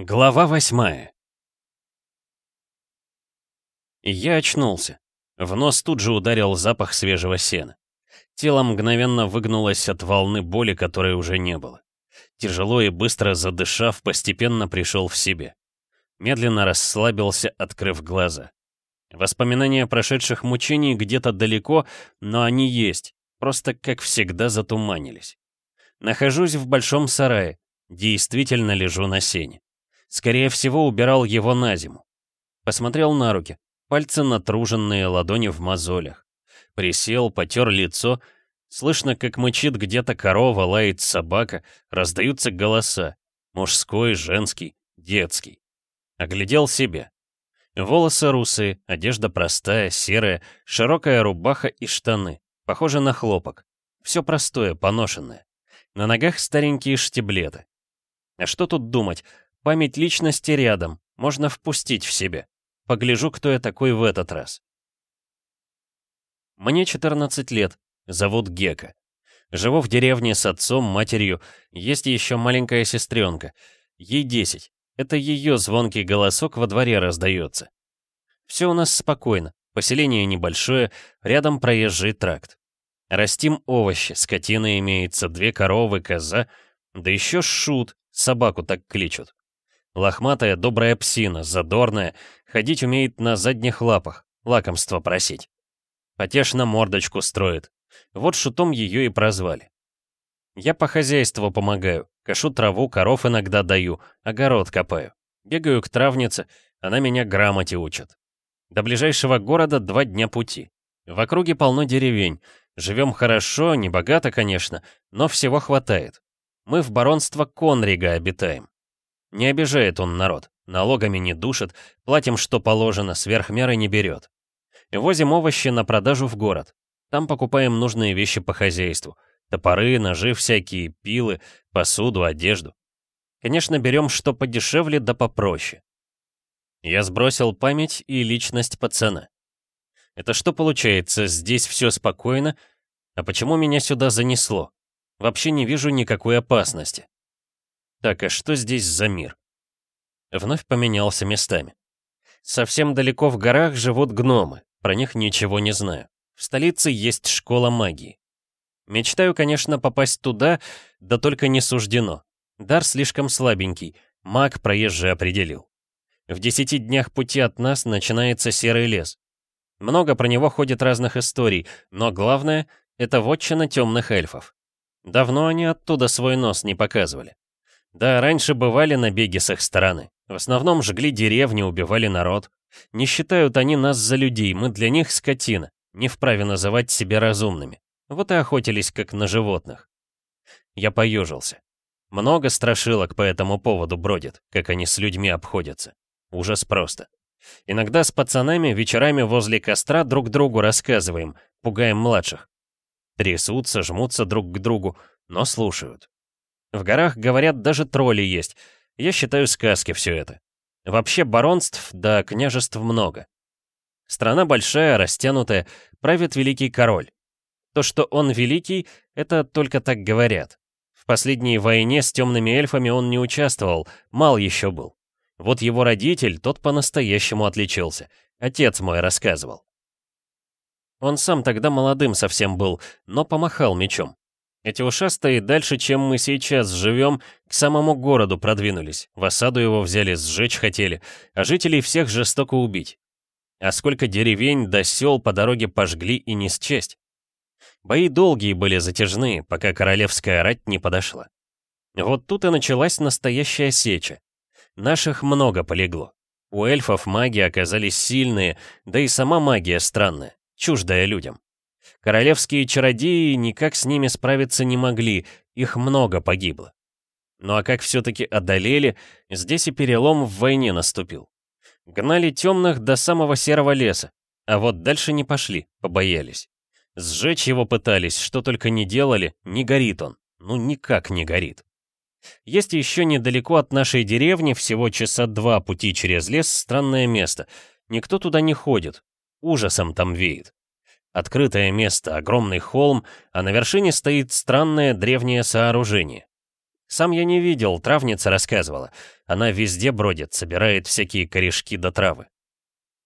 Глава восьмая Я очнулся. В нос тут же ударил запах свежего сена. Тело мгновенно выгнулось от волны боли, которой уже не было. Тяжело и быстро задышав, постепенно пришел в себе. Медленно расслабился, открыв глаза. Воспоминания прошедших мучений где-то далеко, но они есть, просто, как всегда, затуманились. Нахожусь в большом сарае, действительно лежу на сене. Скорее всего, убирал его на зиму. Посмотрел на руки, пальцы натруженные, ладони в мозолях. Присел, потер лицо. Слышно, как мычит где-то корова, лает собака, раздаются голоса. Мужской, женский, детский. Оглядел себя. Волосы русые, одежда простая, серая, широкая рубаха и штаны. Похоже на хлопок. Все простое, поношенное. На ногах старенькие штиблеты. А что тут думать? Память личности рядом, можно впустить в себя. Погляжу, кто я такой в этот раз. Мне 14 лет, зовут Гека. Живу в деревне с отцом, матерью, есть еще маленькая сестренка. Ей 10. Это ее звонкий голосок во дворе раздается. Все у нас спокойно, поселение небольшое, рядом проезжий тракт. Растим овощи, скотина имеется, две коровы, коза, да еще шут, собаку так кличут. Лохматая добрая псина, задорная, ходить умеет на задних лапах, лакомство просить. Потешно мордочку строит. Вот шутом ее и прозвали. Я по хозяйству помогаю, кашу траву, коров иногда даю, огород копаю. Бегаю к травнице, она меня грамоте учит. До ближайшего города два дня пути. В округе полно деревень. Живем хорошо, не богато, конечно, но всего хватает. Мы в баронство Конрига обитаем. Не обижает он народ, налогами не душит, платим что положено, сверх меры не берет. Возим овощи на продажу в город. Там покупаем нужные вещи по хозяйству. Топоры, ножи всякие, пилы, посуду, одежду. Конечно, берем что подешевле да попроще. Я сбросил память и личность пацана. Это что получается, здесь все спокойно? А почему меня сюда занесло? Вообще не вижу никакой опасности. Так, а что здесь за мир? Вновь поменялся местами. Совсем далеко в горах живут гномы, про них ничего не знаю. В столице есть школа магии. Мечтаю, конечно, попасть туда, да только не суждено. Дар слишком слабенький, маг проезжий определил. В десяти днях пути от нас начинается серый лес. Много про него ходит разных историй, но главное — это вотчина темных эльфов. Давно они оттуда свой нос не показывали. Да, раньше бывали набеги с их стороны. В основном жгли деревни, убивали народ. Не считают они нас за людей, мы для них скотина. Не вправе называть себя разумными. Вот и охотились, как на животных. Я поежился. Много страшилок по этому поводу бродит, как они с людьми обходятся. Ужас просто. Иногда с пацанами вечерами возле костра друг другу рассказываем, пугаем младших. Трясутся, жмутся друг к другу, но слушают. В горах, говорят, даже тролли есть. Я считаю сказки все это. Вообще баронств да княжеств много. Страна большая, растянутая, правит великий король. То, что он великий, это только так говорят. В последней войне с темными эльфами он не участвовал, мал еще был. Вот его родитель, тот по-настоящему отличился. Отец мой рассказывал. Он сам тогда молодым совсем был, но помахал мечом. Эти ушастые дальше, чем мы сейчас живем, к самому городу продвинулись. В осаду его взяли, сжечь хотели, а жителей всех жестоко убить. А сколько деревень до сел по дороге пожгли и не счесть. Бои долгие были затяжные, пока королевская рать не подошла. Вот тут и началась настоящая сеча. Наших много полегло. У эльфов маги оказались сильные, да и сама магия странная, чуждая людям. Королевские чародеи никак с ними справиться не могли, их много погибло. Ну а как все-таки одолели, здесь и перелом в войне наступил. Гнали темных до самого серого леса, а вот дальше не пошли, побоялись. Сжечь его пытались, что только не делали, не горит он. Ну никак не горит. Есть еще недалеко от нашей деревни, всего часа два пути через лес, странное место. Никто туда не ходит. Ужасом там веет. Открытое место, огромный холм, а на вершине стоит странное древнее сооружение. Сам я не видел, травница рассказывала. Она везде бродит, собирает всякие корешки до травы.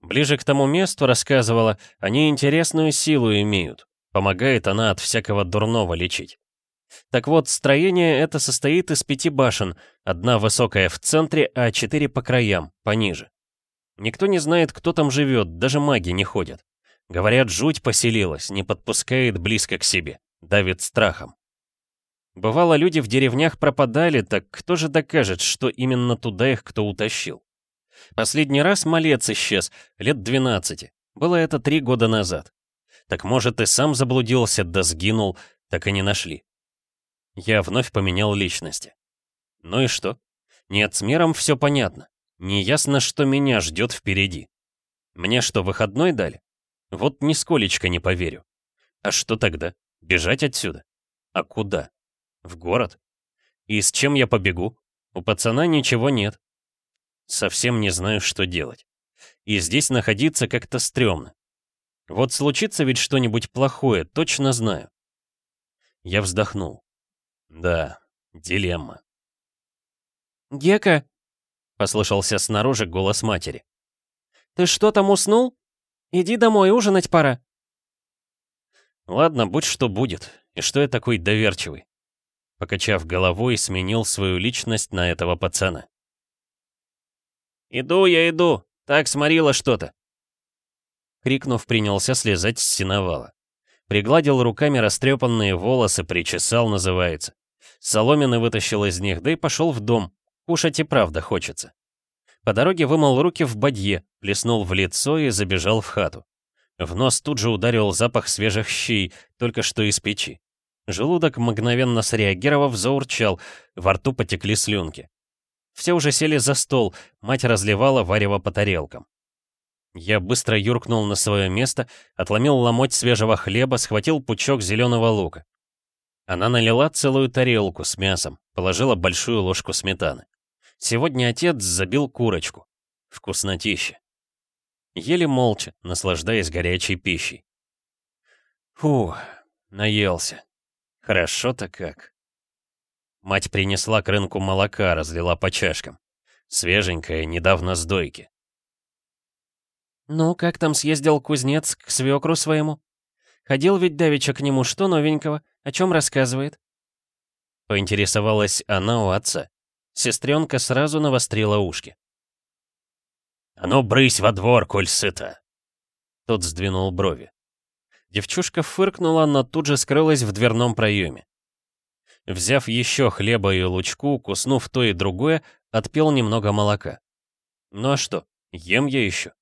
Ближе к тому месту, рассказывала, они интересную силу имеют. Помогает она от всякого дурного лечить. Так вот, строение это состоит из пяти башен, одна высокая в центре, а четыре по краям, пониже. Никто не знает, кто там живет, даже маги не ходят. Говорят, жуть поселилась, не подпускает близко к себе, давит страхом. Бывало, люди в деревнях пропадали, так кто же докажет, что именно туда их кто утащил? Последний раз малец исчез, лет 12. Было это три года назад. Так может и сам заблудился, да сгинул, так и не нашли. Я вновь поменял личности. Ну и что? Нет, с миром все понятно. Неясно, что меня ждет впереди. Мне что, выходной дали? Вот нисколечко не поверю. А что тогда? Бежать отсюда? А куда? В город? И с чем я побегу? У пацана ничего нет. Совсем не знаю, что делать. И здесь находиться как-то стрёмно. Вот случится ведь что-нибудь плохое, точно знаю. Я вздохнул. Да, дилемма. «Гека!» — послышался снаружи голос матери. «Ты что там уснул? Иди домой, ужинать пора». Ладно, будь что будет. И что я такой доверчивый? Покачав головой, сменил свою личность на этого пацана. «Иду я, иду! Так сморило что-то!» Крикнув, принялся слезать с синовала. Пригладил руками растрепанные волосы, причесал, называется. Соломины вытащил из них, да и пошел в дом. Кушать и правда хочется. По дороге вымыл руки в бадье, плеснул в лицо и забежал в хату. В нос тут же ударил запах свежих щей, только что из печи. Желудок, мгновенно среагировав, заурчал, во рту потекли слюнки. Все уже сели за стол, мать разливала варево по тарелкам. Я быстро юркнул на свое место, отломил ломоть свежего хлеба, схватил пучок зеленого лука. Она налила целую тарелку с мясом, положила большую ложку сметаны. Сегодня отец забил курочку. Вкуснотища. Ели молча, наслаждаясь горячей пищей. Фу, наелся. Хорошо-то как. Мать принесла к рынку молока, разлила по чашкам. Свеженькое, недавно с дойки. «Ну, как там съездил кузнец к свекру своему? Ходил ведь давеча к нему, что новенького? О чем рассказывает?» Поинтересовалась она у отца. Сестренка сразу навострила ушки. «А ну, брысь во двор, коль сыта!» Тот сдвинул брови. Девчушка фыркнула, но тут же скрылась в дверном проеме. Взяв еще хлеба и лучку, куснув то и другое, отпил немного молока. Ну а что, ем я еще.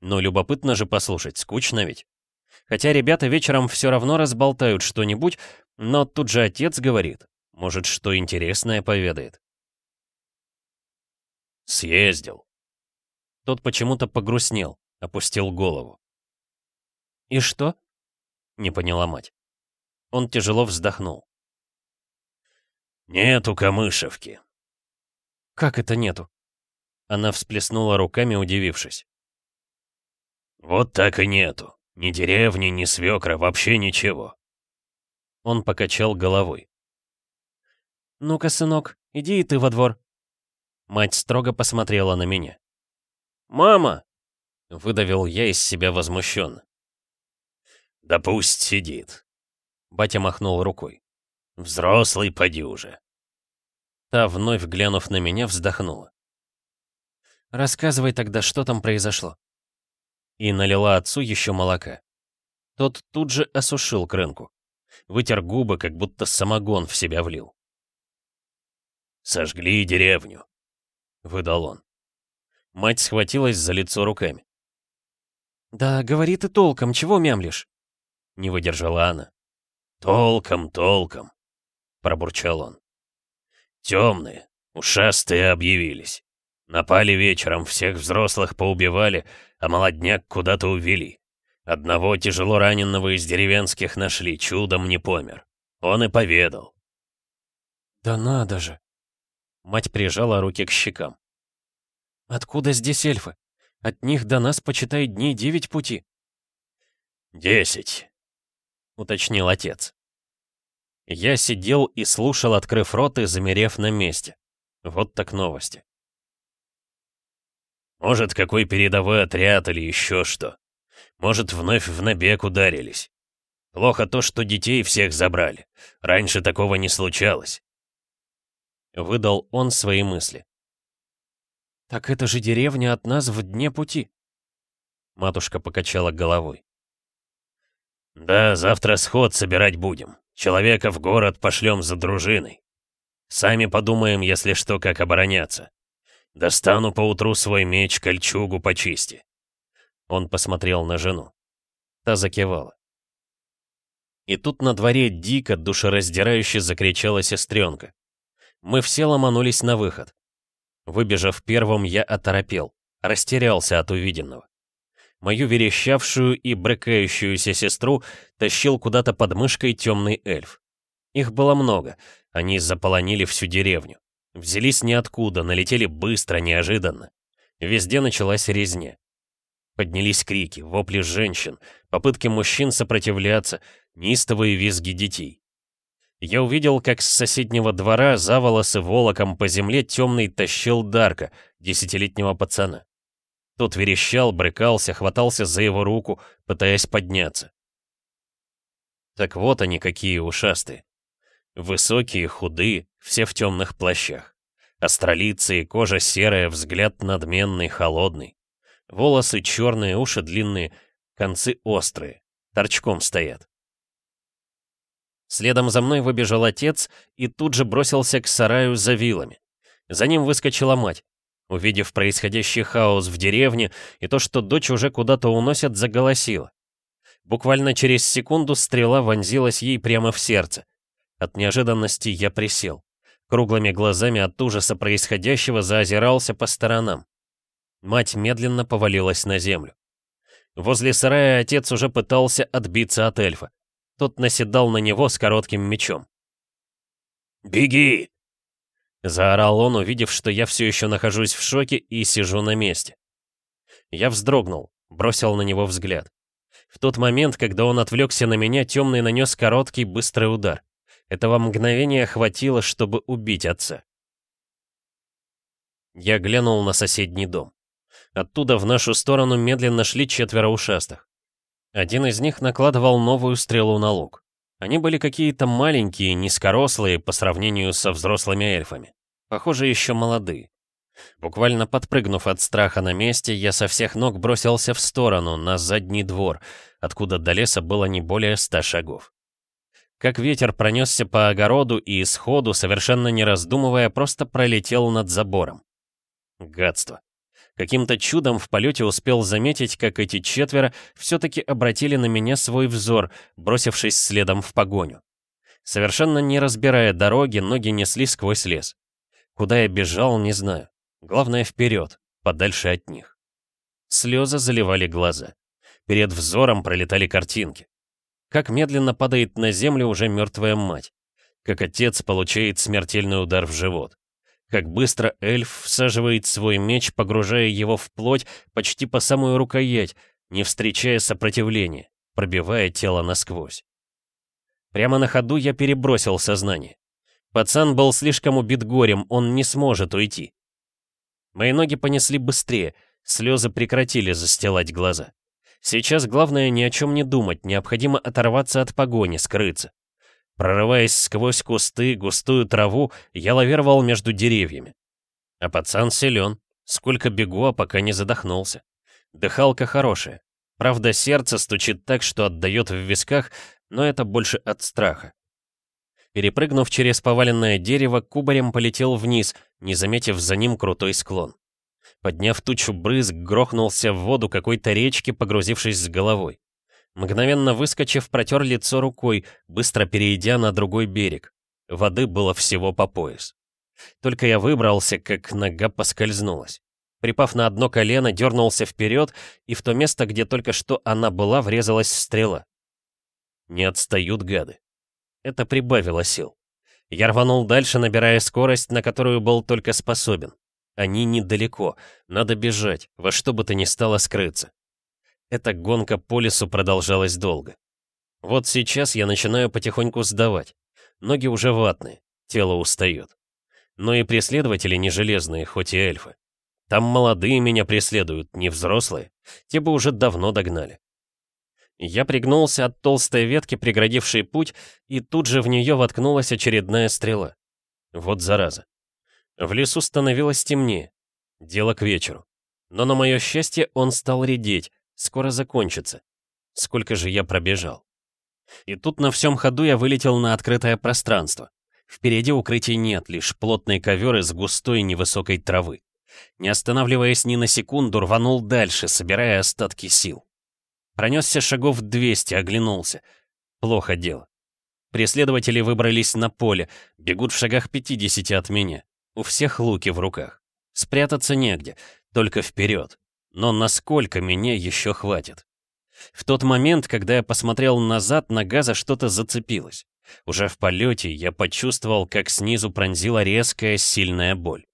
Но любопытно же послушать, скучно ведь. Хотя ребята вечером все равно разболтают что-нибудь, но тут же отец говорит, может, что интересное поведает. Съездил. Тот почему-то погрустнел, опустил голову. «И что?» — не поняла мать. Он тяжело вздохнул. «Нету камышевки». «Как это нету?» Она всплеснула руками, удивившись. «Вот так и нету. Ни деревни, ни свекра, вообще ничего». Он покачал головой. «Ну-ка, сынок, иди и ты во двор». Мать строго посмотрела на меня. «Мама!» — выдавил я из себя возмущенно. «Да пусть сидит». Батя махнул рукой. «Взрослый поди уже». Та, вновь глянув на меня, вздохнула. «Рассказывай тогда, что там произошло» и налила отцу еще молока. Тот тут же осушил крынку. Вытер губы, как будто самогон в себя влил. «Сожгли деревню», — выдал он. Мать схватилась за лицо руками. «Да говори ты толком, чего мямлишь?» — не выдержала она. «Толком, толком», — пробурчал он. «Темные, ушастые объявились. Напали вечером, всех взрослых поубивали, а молодняк куда-то увели. Одного тяжело раненого из деревенских нашли, чудом не помер. Он и поведал. «Да надо же!» Мать прижала руки к щекам. «Откуда здесь эльфы? От них до нас, почитай, дней девять пути». «Десять», — уточнил отец. Я сидел и слушал, открыв рот и замерев на месте. Вот так новости. Может, какой передовой отряд или еще что. Может, вновь в набег ударились. Плохо то, что детей всех забрали. Раньше такого не случалось. Выдал он свои мысли. «Так это же деревня от нас в дне пути», Матушка покачала головой. «Да, завтра сход собирать будем. Человека в город пошлем за дружиной. Сами подумаем, если что, как обороняться. Достану поутру свой меч, кольчугу почисти». Он посмотрел на жену. Та закивала. И тут на дворе дико, душераздирающе закричала сестренка. Мы все ломанулись на выход. Выбежав первым, я оторопел, растерялся от увиденного мою верещавшую и брыкающуюся сестру тащил куда-то под мышкой темный эльф. Их было много, они заполонили всю деревню. Взялись ниоткуда, налетели быстро, неожиданно. Везде началась резня. Поднялись крики, вопли женщин, попытки мужчин сопротивляться, неистовые визги детей. Я увидел, как с соседнего двора за волосы волоком по земле темный тащил Дарка, десятилетнего пацана. Тот верещал, брыкался, хватался за его руку, пытаясь подняться. Так вот они какие ушастые. Высокие, худые, все в темных плащах. Астролицы и кожа серая, взгляд надменный, холодный. Волосы черные, уши длинные, концы острые, торчком стоят. Следом за мной выбежал отец и тут же бросился к сараю за вилами. За ним выскочила мать. Увидев происходящий хаос в деревне и то, что дочь уже куда-то уносят, заголосила. Буквально через секунду стрела вонзилась ей прямо в сердце. От неожиданности я присел. Круглыми глазами от ужаса происходящего заозирался по сторонам. Мать медленно повалилась на землю. Возле сарая отец уже пытался отбиться от эльфа. Тот наседал на него с коротким мечом. «Беги!» Заорал он, увидев, что я все еще нахожусь в шоке и сижу на месте. Я вздрогнул, бросил на него взгляд. В тот момент, когда он отвлекся на меня, темный нанес короткий, быстрый удар. Этого мгновения хватило, чтобы убить отца. Я глянул на соседний дом. Оттуда в нашу сторону медленно шли четверо ушастых. Один из них накладывал новую стрелу на лук. Они были какие-то маленькие, низкорослые по сравнению со взрослыми эльфами. Похоже, еще молодые. Буквально подпрыгнув от страха на месте, я со всех ног бросился в сторону, на задний двор, откуда до леса было не более ста шагов. Как ветер пронесся по огороду и сходу, совершенно не раздумывая, просто пролетел над забором. Гадство. Каким-то чудом в полете успел заметить, как эти четверо все-таки обратили на меня свой взор, бросившись следом в погоню. Совершенно не разбирая дороги, ноги несли сквозь лес. Куда я бежал, не знаю. Главное, вперед, подальше от них. Слезы заливали глаза. Перед взором пролетали картинки. Как медленно падает на землю уже мертвая мать. Как отец получает смертельный удар в живот. Как быстро эльф всаживает свой меч, погружая его в плоть почти по самую рукоять, не встречая сопротивления, пробивая тело насквозь. Прямо на ходу я перебросил сознание. Пацан был слишком убит горем, он не сможет уйти. Мои ноги понесли быстрее, слезы прекратили застилать глаза. Сейчас главное ни о чем не думать, необходимо оторваться от погони, скрыться. Прорываясь сквозь кусты, густую траву, я лавировал между деревьями. А пацан силен. Сколько бегу, а пока не задохнулся. Дыхалка хорошая. Правда, сердце стучит так, что отдает в висках, но это больше от страха. Перепрыгнув через поваленное дерево, кубарем полетел вниз, не заметив за ним крутой склон. Подняв тучу брызг, грохнулся в воду какой-то речки, погрузившись с головой. Мгновенно выскочив, протер лицо рукой, быстро перейдя на другой берег. Воды было всего по пояс. Только я выбрался, как нога поскользнулась. Припав на одно колено, дернулся вперед, и в то место, где только что она была, врезалась стрела. Не отстают гады. Это прибавило сил. Я рванул дальше, набирая скорость, на которую был только способен. Они недалеко, надо бежать, во что бы то ни стало скрыться. Эта гонка по лесу продолжалась долго. Вот сейчас я начинаю потихоньку сдавать. ноги уже ватные, тело устает. Но и преследователи не железные, хоть и эльфы. Там молодые меня преследуют, не взрослые. Те бы уже давно догнали. Я пригнулся от толстой ветки, преградившей путь, и тут же в нее воткнулась очередная стрела. Вот зараза. В лесу становилось темнее. Дело к вечеру. Но на мое счастье он стал редеть, скоро закончится. Сколько же я пробежал. И тут на всем ходу я вылетел на открытое пространство. Впереди укрытий нет, лишь плотный ковер из густой невысокой травы. Не останавливаясь ни на секунду, рванул дальше, собирая остатки сил. Пронесся шагов 200, оглянулся. Плохо дело. Преследователи выбрались на поле, бегут в шагах 50 от меня. У всех луки в руках. Спрятаться негде, только вперед. Но насколько меня еще хватит? В тот момент, когда я посмотрел назад, нога за что-то зацепилась. Уже в полете я почувствовал, как снизу пронзила резкая, сильная боль.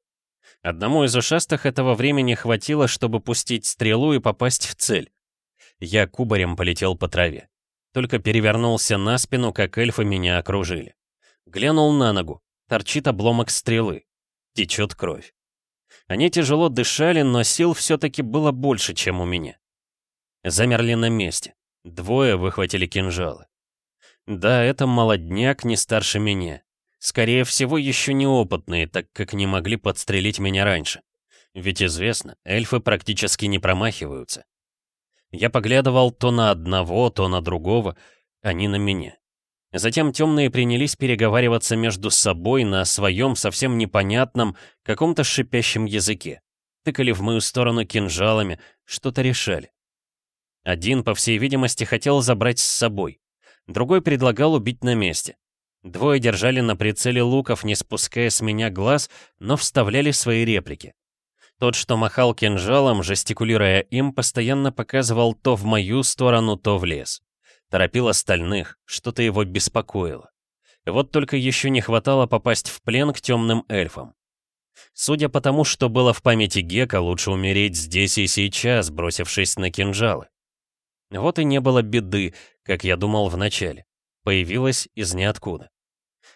Одному из ушастых этого времени хватило, чтобы пустить стрелу и попасть в цель. Я кубарем полетел по траве. Только перевернулся на спину, как эльфы меня окружили. Глянул на ногу. Торчит обломок стрелы. Течет кровь. Они тяжело дышали, но сил все-таки было больше, чем у меня. Замерли на месте. Двое выхватили кинжалы. Да, это молодняк не старше меня. Скорее всего, еще неопытные, так как не могли подстрелить меня раньше. Ведь известно, эльфы практически не промахиваются. Я поглядывал то на одного, то на другого, они на меня. Затем темные принялись переговариваться между собой на своем совсем непонятном, каком-то шипящем языке. Тыкали в мою сторону кинжалами, что-то решали. Один, по всей видимости, хотел забрать с собой. Другой предлагал убить на месте. Двое держали на прицеле луков, не спуская с меня глаз, но вставляли свои реплики. Тот, что махал кинжалом, жестикулируя им, постоянно показывал то в мою сторону, то в лес. Торопил остальных, что-то его беспокоило. Вот только еще не хватало попасть в плен к темным эльфам. Судя по тому, что было в памяти Гека, лучше умереть здесь и сейчас, бросившись на кинжалы. Вот и не было беды, как я думал вначале. Появилась из ниоткуда.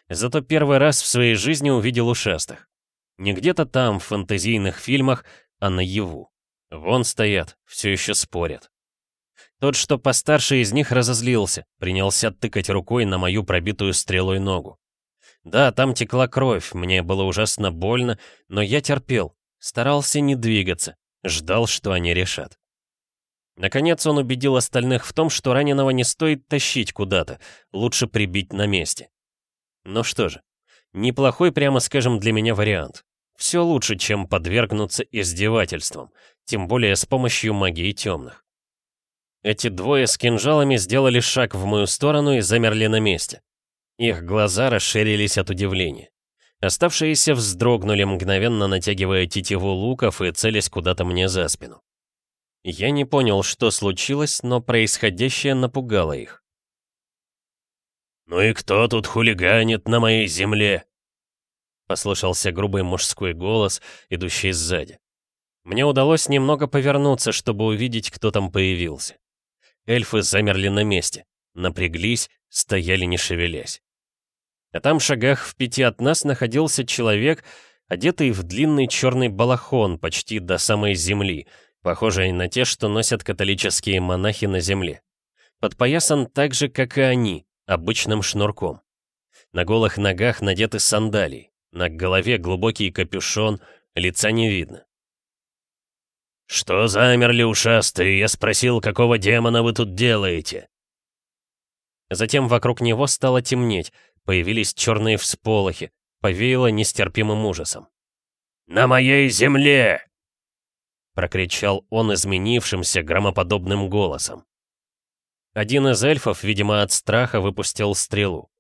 Зато первый раз в своей жизни увидел ушастых. Не где-то там, в фэнтезийных фильмах, а наяву. Вон стоят, все еще спорят. Тот, что постарше из них, разозлился, принялся тыкать рукой на мою пробитую стрелой ногу. Да, там текла кровь, мне было ужасно больно, но я терпел, старался не двигаться, ждал, что они решат. Наконец он убедил остальных в том, что раненого не стоит тащить куда-то, лучше прибить на месте. Ну что же, неплохой, прямо скажем, для меня вариант. Все лучше, чем подвергнуться издевательствам, тем более с помощью магии темных. Эти двое с кинжалами сделали шаг в мою сторону и замерли на месте. Их глаза расширились от удивления. Оставшиеся вздрогнули, мгновенно натягивая тетиву луков и целясь куда-то мне за спину. Я не понял, что случилось, но происходящее напугало их. «Ну и кто тут хулиганит на моей земле?» Послышался грубый мужской голос, идущий сзади. Мне удалось немного повернуться, чтобы увидеть, кто там появился. Эльфы замерли на месте, напряглись, стояли не шевелясь. А там в шагах в пяти от нас находился человек, одетый в длинный черный балахон почти до самой земли, похожий на те, что носят католические монахи на земле. Подпоясан так же, как и они, обычным шнурком. На голых ногах надеты сандалии. На голове глубокий капюшон, лица не видно. «Что замерли ушастые? Я спросил, какого демона вы тут делаете?» Затем вокруг него стало темнеть, появились черные всполохи, повеяло нестерпимым ужасом. «На моей земле!» прокричал он изменившимся громоподобным голосом. Один из эльфов, видимо, от страха выпустил стрелу.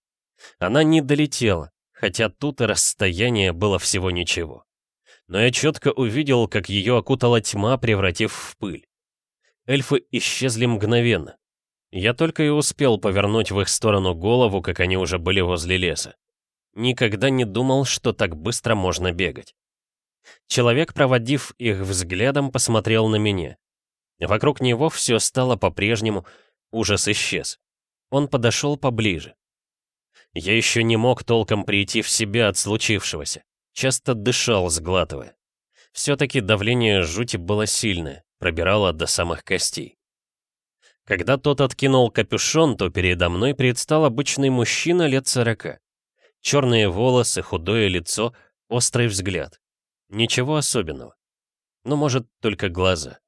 Она не долетела, хотя тут и расстояние было всего ничего. Но я четко увидел, как ее окутала тьма, превратив в пыль. Эльфы исчезли мгновенно. Я только и успел повернуть в их сторону голову, как они уже были возле леса. Никогда не думал, что так быстро можно бегать. Человек, проводив их взглядом, посмотрел на меня. Вокруг него все стало по-прежнему, ужас исчез. Он подошел поближе. Я еще не мог толком прийти в себя от случившегося. Часто дышал, сглатывая. Все-таки давление жути было сильное, пробирало до самых костей. Когда тот откинул капюшон, то передо мной предстал обычный мужчина лет сорока. Черные волосы, худое лицо, острый взгляд. Ничего особенного. Ну, может, только глаза.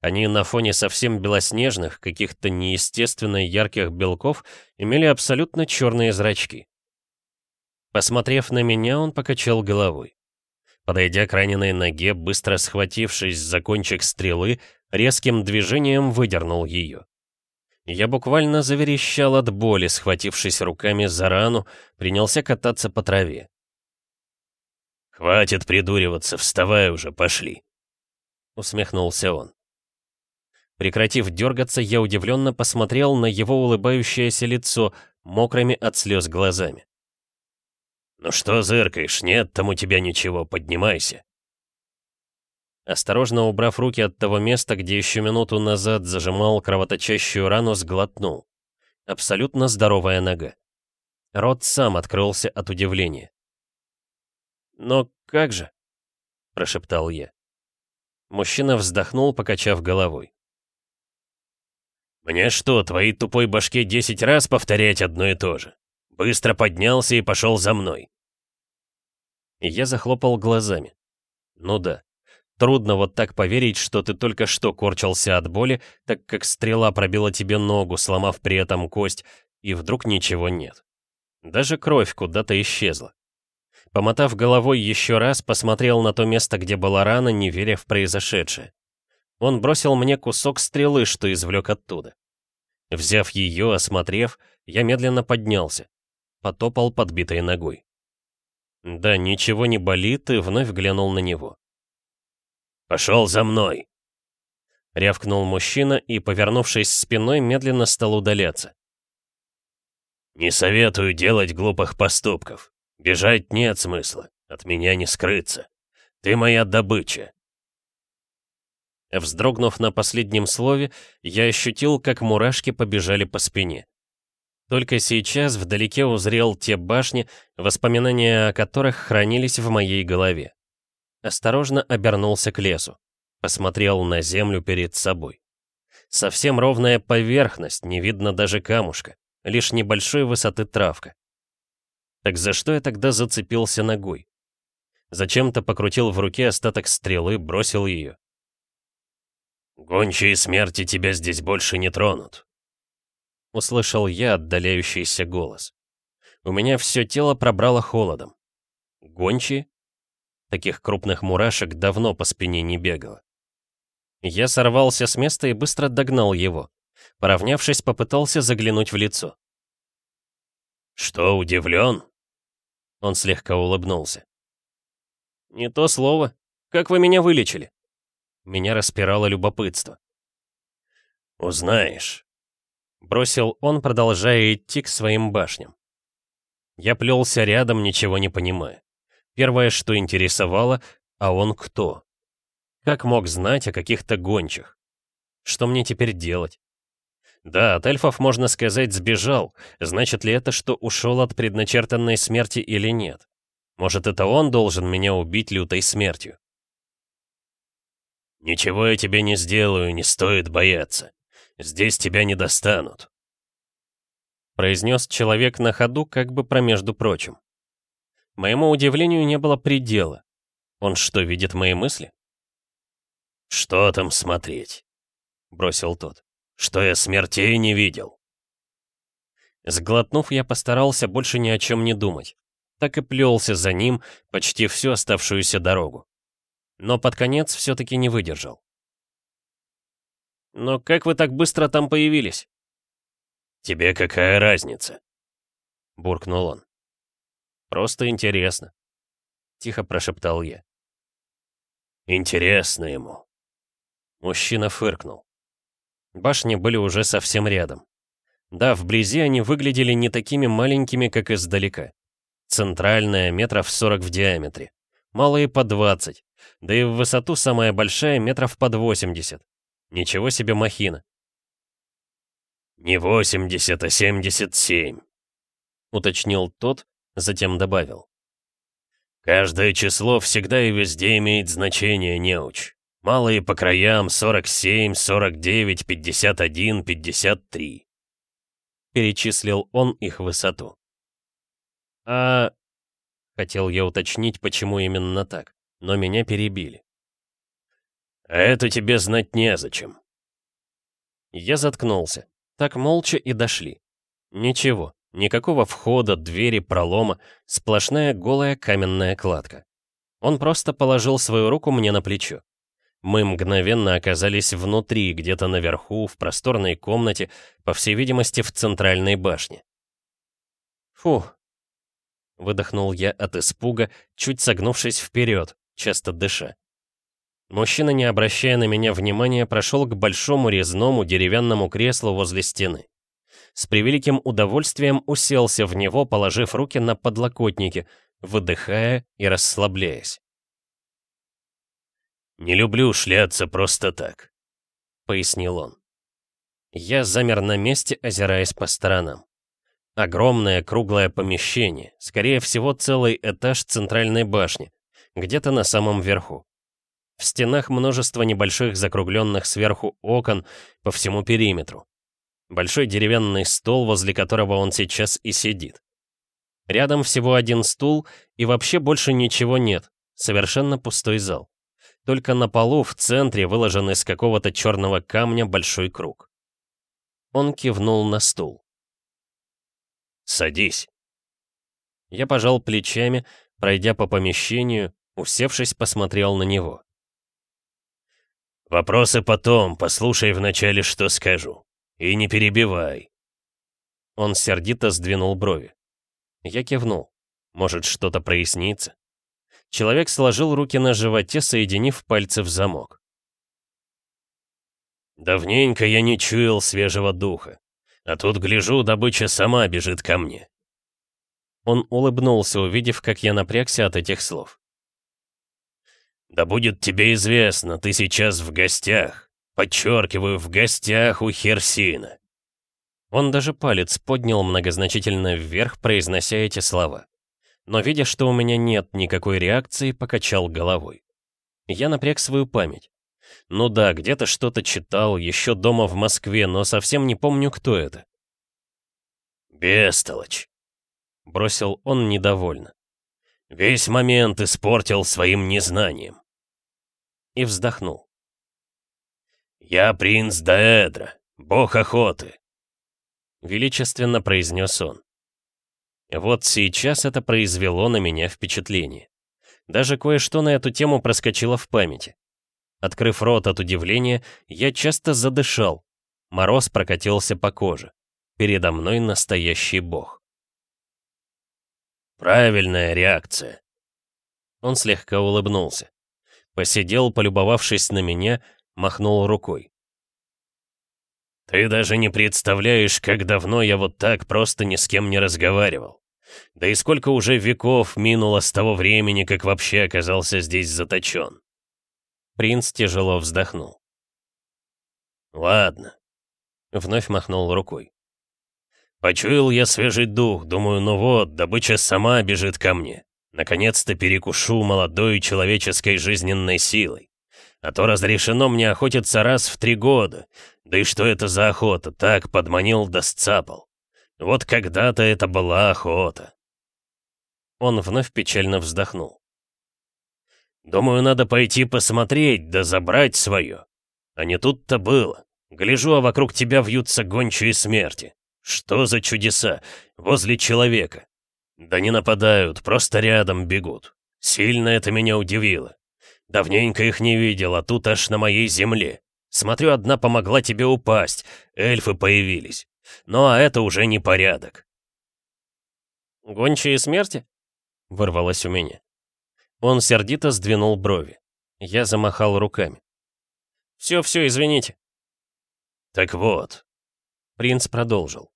Они на фоне совсем белоснежных, каких-то неестественно ярких белков имели абсолютно черные зрачки. Посмотрев на меня, он покачал головой. Подойдя к раненой ноге, быстро схватившись за кончик стрелы, резким движением выдернул ее. Я буквально заверещал от боли, схватившись руками за рану, принялся кататься по траве. «Хватит придуриваться, вставай уже, пошли!» Усмехнулся он. Прекратив дергаться, я удивленно посмотрел на его улыбающееся лицо, мокрыми от слез глазами. «Ну что зыркаешь? Нет там у тебя ничего, поднимайся!» Осторожно убрав руки от того места, где еще минуту назад зажимал кровоточащую рану, сглотнул. Абсолютно здоровая нога. Рот сам открылся от удивления. «Но как же?» — прошептал я. Мужчина вздохнул, покачав головой. «Мне что, твоей тупой башке десять раз повторять одно и то же? Быстро поднялся и пошел за мной». Я захлопал глазами. Ну да, Трудно вот так поверить, что ты только что корчился от боли, так как стрела пробила тебе ногу, сломав при этом кость, и вдруг ничего нет. Даже кровь куда-то исчезла. Помотав головой еще раз, посмотрел на то место, где была рана, не веря в произошедшее. Он бросил мне кусок стрелы, что извлек оттуда. Взяв ее, осмотрев, я медленно поднялся. Потопал подбитой ногой. Да, ничего не болит, и вновь глянул на него. «Пошел за мной!» Рявкнул мужчина и, повернувшись спиной, медленно стал удаляться. «Не советую делать глупых поступков. Бежать нет смысла. От меня не скрыться. Ты моя добыча». Вздрогнув на последнем слове, я ощутил, как мурашки побежали по спине. Только сейчас вдалеке узрел те башни, воспоминания о которых хранились в моей голове. Осторожно обернулся к лесу. Посмотрел на землю перед собой. Совсем ровная поверхность, не видно даже камушка. Лишь небольшой высоты травка. Так за что я тогда зацепился ногой? Зачем-то покрутил в руке остаток стрелы, бросил ее. «Гончие смерти тебя здесь больше не тронут», — услышал я отдаляющийся голос. У меня все тело пробрало холодом. Гончие? Таких крупных мурашек давно по спине не бегало. Я сорвался с места и быстро догнал его. Поравнявшись, попытался заглянуть в лицо. «Что, удивлен?» Он слегка улыбнулся. «Не то слово. Как вы меня вылечили?» Меня распирало любопытство. «Узнаешь», — бросил он, продолжая идти к своим башням. Я плелся рядом, ничего не понимая. Первое, что интересовало, а он кто? Как мог знать о каких-то гончих? Что мне теперь делать? Да, от эльфов, можно сказать, сбежал. Значит ли это, что ушел от предначертанной смерти или нет? Может, это он должен меня убить лютой смертью? «Ничего я тебе не сделаю, не стоит бояться. Здесь тебя не достанут», — произнес человек на ходу, как бы промежду прочим. Моему удивлению не было предела. Он что, видит мои мысли? «Что там смотреть?» — бросил тот. «Что я смертей не видел?» Сглотнув, я постарался больше ни о чем не думать. Так и плелся за ним почти всю оставшуюся дорогу. Но под конец все-таки не выдержал. «Но как вы так быстро там появились?» «Тебе какая разница?» — буркнул он. Просто интересно. Тихо прошептал я. Интересно ему. Мужчина фыркнул. Башни были уже совсем рядом. Да, вблизи они выглядели не такими маленькими, как издалека. Центральная метров 40 в диаметре. Малые по 20. Да и в высоту самая большая метров под 80. Ничего себе махина. «Не 80, а 77», — уточнил тот, затем добавил. «Каждое число всегда и везде имеет значение, неуч. Малые по краям 47, 49, 51, 53. Перечислил он их высоту. А... Хотел я уточнить, почему именно так, но меня перебили. А это тебе знать незачем. Я заткнулся. Так молча и дошли. Ничего, никакого входа, двери, пролома, сплошная голая каменная кладка. Он просто положил свою руку мне на плечо. Мы мгновенно оказались внутри, где-то наверху, в просторной комнате, по всей видимости, в центральной башне. «Фух!» — выдохнул я от испуга, чуть согнувшись вперед, часто дыша. Мужчина, не обращая на меня внимания, прошел к большому резному деревянному креслу возле стены. С превеликим удовольствием уселся в него, положив руки на подлокотники, выдыхая и расслабляясь. «Не люблю шляться просто так», — пояснил он. Я замер на месте, озираясь по сторонам. Огромное круглое помещение, скорее всего целый этаж центральной башни, где-то на самом верху. В стенах множество небольших закругленных сверху окон по всему периметру. Большой деревянный стол, возле которого он сейчас и сидит. Рядом всего один стул, и вообще больше ничего нет. Совершенно пустой зал. Только на полу в центре выложен из какого-то черного камня большой круг. Он кивнул на стул. «Садись». Я пожал плечами, пройдя по помещению, усевшись, посмотрел на него. «Вопросы потом, послушай вначале, что скажу. И не перебивай». Он сердито сдвинул брови. Я кивнул. Может, что-то прояснится? Человек сложил руки на животе, соединив пальцы в замок. «Давненько я не чуял свежего духа. А тут, гляжу, добыча сама бежит ко мне». Он улыбнулся, увидев, как я напрягся от этих слов. «Да будет тебе известно, ты сейчас в гостях. Подчеркиваю, в гостях у Херсина». Он даже палец поднял многозначительно вверх, произнося эти слова но, видя, что у меня нет никакой реакции, покачал головой. Я напряг свою память. Ну да, где-то что-то читал, еще дома в Москве, но совсем не помню, кто это. «Бестолочь!» — бросил он недовольно. «Весь момент испортил своим незнанием». И вздохнул. «Я принц Даэдра, бог охоты», — величественно произнес он. Вот сейчас это произвело на меня впечатление. Даже кое-что на эту тему проскочило в памяти. Открыв рот от удивления, я часто задышал. Мороз прокатился по коже. Передо мной настоящий бог. «Правильная реакция». Он слегка улыбнулся. Посидел, полюбовавшись на меня, махнул рукой. Ты даже не представляешь, как давно я вот так просто ни с кем не разговаривал. Да и сколько уже веков минуло с того времени, как вообще оказался здесь заточен. Принц тяжело вздохнул. «Ладно», — вновь махнул рукой. «Почуял я свежий дух, думаю, ну вот, добыча сама бежит ко мне. Наконец-то перекушу молодой человеческой жизненной силой. А то разрешено мне охотиться раз в три года. Да и что это за охота? Так подманил да сцапал. Вот когда-то это была охота. Он вновь печально вздохнул. Думаю, надо пойти посмотреть, да забрать свое. А не тут-то было. Гляжу, а вокруг тебя вьются гончие смерти. Что за чудеса? Возле человека. Да не нападают, просто рядом бегут. Сильно это меня удивило. Давненько их не видел, а тут аж на моей земле. Смотрю, одна помогла тебе упасть, эльфы появились. Ну а это уже не порядок. «Гончие смерти?» — вырвалось у меня. Он сердито сдвинул брови. Я замахал руками. «Все-все, извините». «Так вот», — принц продолжил.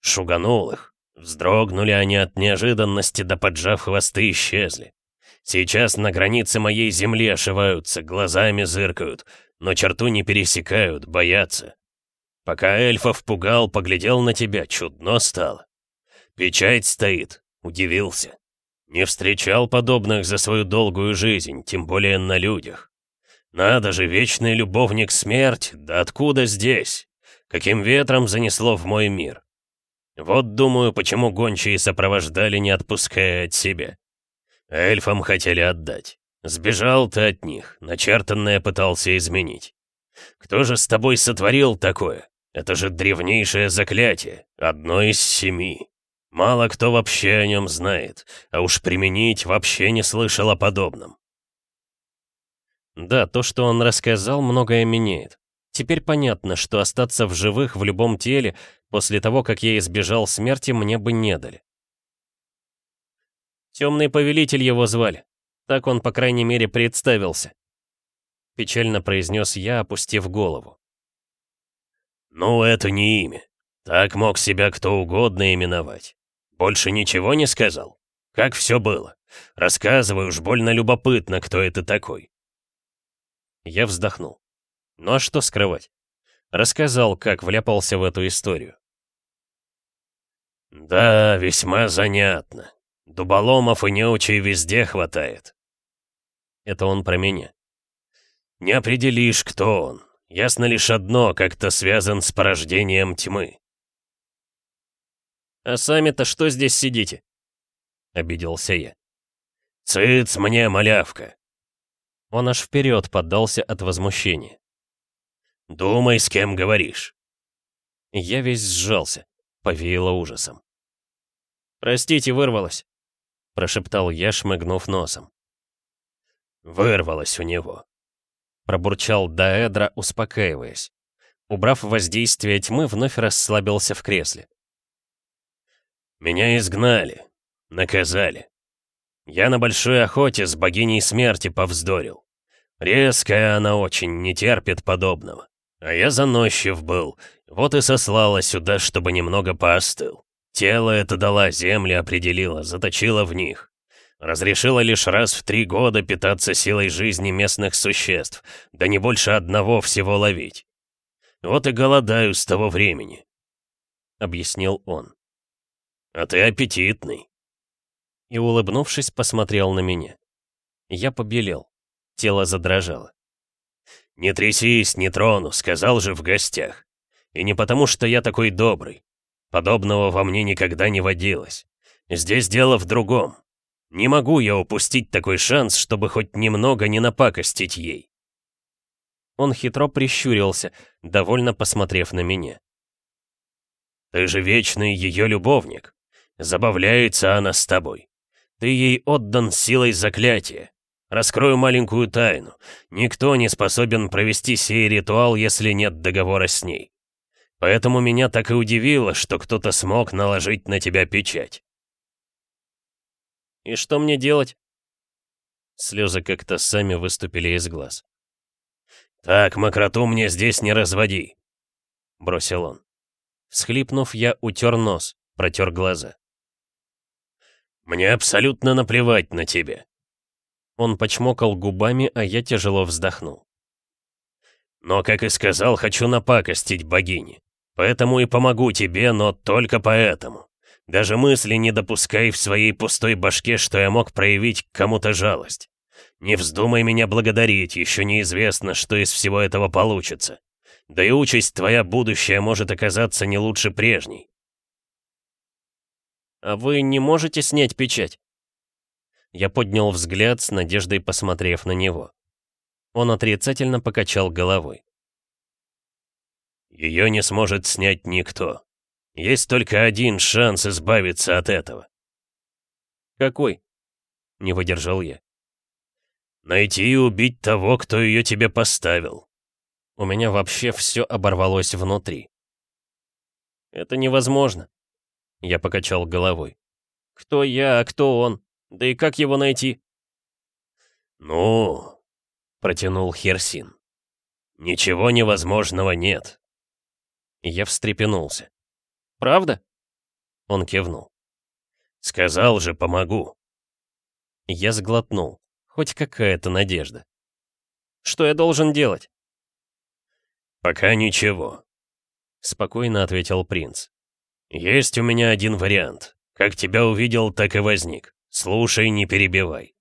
«Шуганул их. Вздрогнули они от неожиданности, да поджав хвосты исчезли. Сейчас на границе моей земли ошиваются, глазами зыркают, но черту не пересекают, боятся. Пока эльфов пугал, поглядел на тебя, чудно стало. Печать стоит. Удивился. Не встречал подобных за свою долгую жизнь, тем более на людях. Надо же, вечный любовник смерть, да откуда здесь? Каким ветром занесло в мой мир? Вот думаю, почему гончие сопровождали, не отпуская от себя. Эльфам хотели отдать. Сбежал ты от них, начертанное пытался изменить. Кто же с тобой сотворил такое? Это же древнейшее заклятие, одно из семи. Мало кто вообще о нем знает, а уж применить вообще не слышал о подобном. Да, то, что он рассказал, многое меняет. Теперь понятно, что остаться в живых в любом теле после того, как я избежал смерти, мне бы не дали. Темный повелитель его звали. Так он, по крайней мере, представился. Печально произнес я, опустив голову. «Ну, это не имя. Так мог себя кто угодно именовать. Больше ничего не сказал? Как все было? Рассказывай, уж больно любопытно, кто это такой». Я вздохнул. Ну а что скрывать? Рассказал, как вляпался в эту историю. «Да, весьма занятно. Дуболомов и неучей везде хватает. Это он про меня. Не определишь, кто он. Ясно лишь одно, как-то связан с порождением тьмы. «А сами-то что здесь сидите?» — обиделся я. «Цыц мне, малявка!» Он аж вперед поддался от возмущения. «Думай, с кем говоришь!» Я весь сжался, повеяло ужасом. «Простите, вырвалось!» — прошептал я, шмыгнув носом. Вырвалось у него. Пробурчал Даэдра, успокаиваясь. Убрав воздействие тьмы, вновь расслабился в кресле. «Меня изгнали. Наказали. Я на большой охоте с богиней смерти повздорил. Резкая она очень, не терпит подобного. А я заносчив был, вот и сослала сюда, чтобы немного поостыл. Тело это дала, земли определила, заточила в них. Разрешила лишь раз в три года питаться силой жизни местных существ, да не больше одного всего ловить. Вот и голодаю с того времени», — объяснил он. «А ты аппетитный». И, улыбнувшись, посмотрел на меня. Я побелел. Тело задрожало. «Не трясись, не трону, сказал же в гостях. И не потому, что я такой добрый. Подобного во мне никогда не водилось. Здесь дело в другом. Не могу я упустить такой шанс, чтобы хоть немного не напакостить ей. Он хитро прищурился, довольно посмотрев на меня. «Ты же вечный ее любовник. Забавляется она с тобой. Ты ей отдан силой заклятия. Раскрою маленькую тайну. Никто не способен провести сей ритуал, если нет договора с ней. Поэтому меня так и удивило, что кто-то смог наложить на тебя печать. И что мне делать?» Слезы как-то сами выступили из глаз. «Так, мокроту мне здесь не разводи», — бросил он. Всхлипнув, я утер нос, протер глаза. «Мне абсолютно наплевать на тебя». Он почмокал губами, а я тяжело вздохнул. «Но, как и сказал, хочу напакостить богине. Поэтому и помогу тебе, но только поэтому. Даже мысли не допускай в своей пустой башке, что я мог проявить кому-то жалость. Не вздумай меня благодарить, еще неизвестно, что из всего этого получится. Да и участь твоя будущая может оказаться не лучше прежней. «А вы не можете снять печать?» Я поднял взгляд с надеждой, посмотрев на него. Он отрицательно покачал головой. «Ее не сможет снять никто. Есть только один шанс избавиться от этого. «Какой?» — не выдержал я. «Найти и убить того, кто ее тебе поставил». У меня вообще все оборвалось внутри. «Это невозможно», — я покачал головой. «Кто я, а кто он? Да и как его найти?» «Ну...» — протянул Херсин. «Ничего невозможного нет». Я встрепенулся. Правда?» Он кивнул. «Сказал же, помогу». Я сглотнул. Хоть какая-то надежда. «Что я должен делать?» «Пока ничего», — спокойно ответил принц. «Есть у меня один вариант. Как тебя увидел, так и возник. Слушай, не перебивай».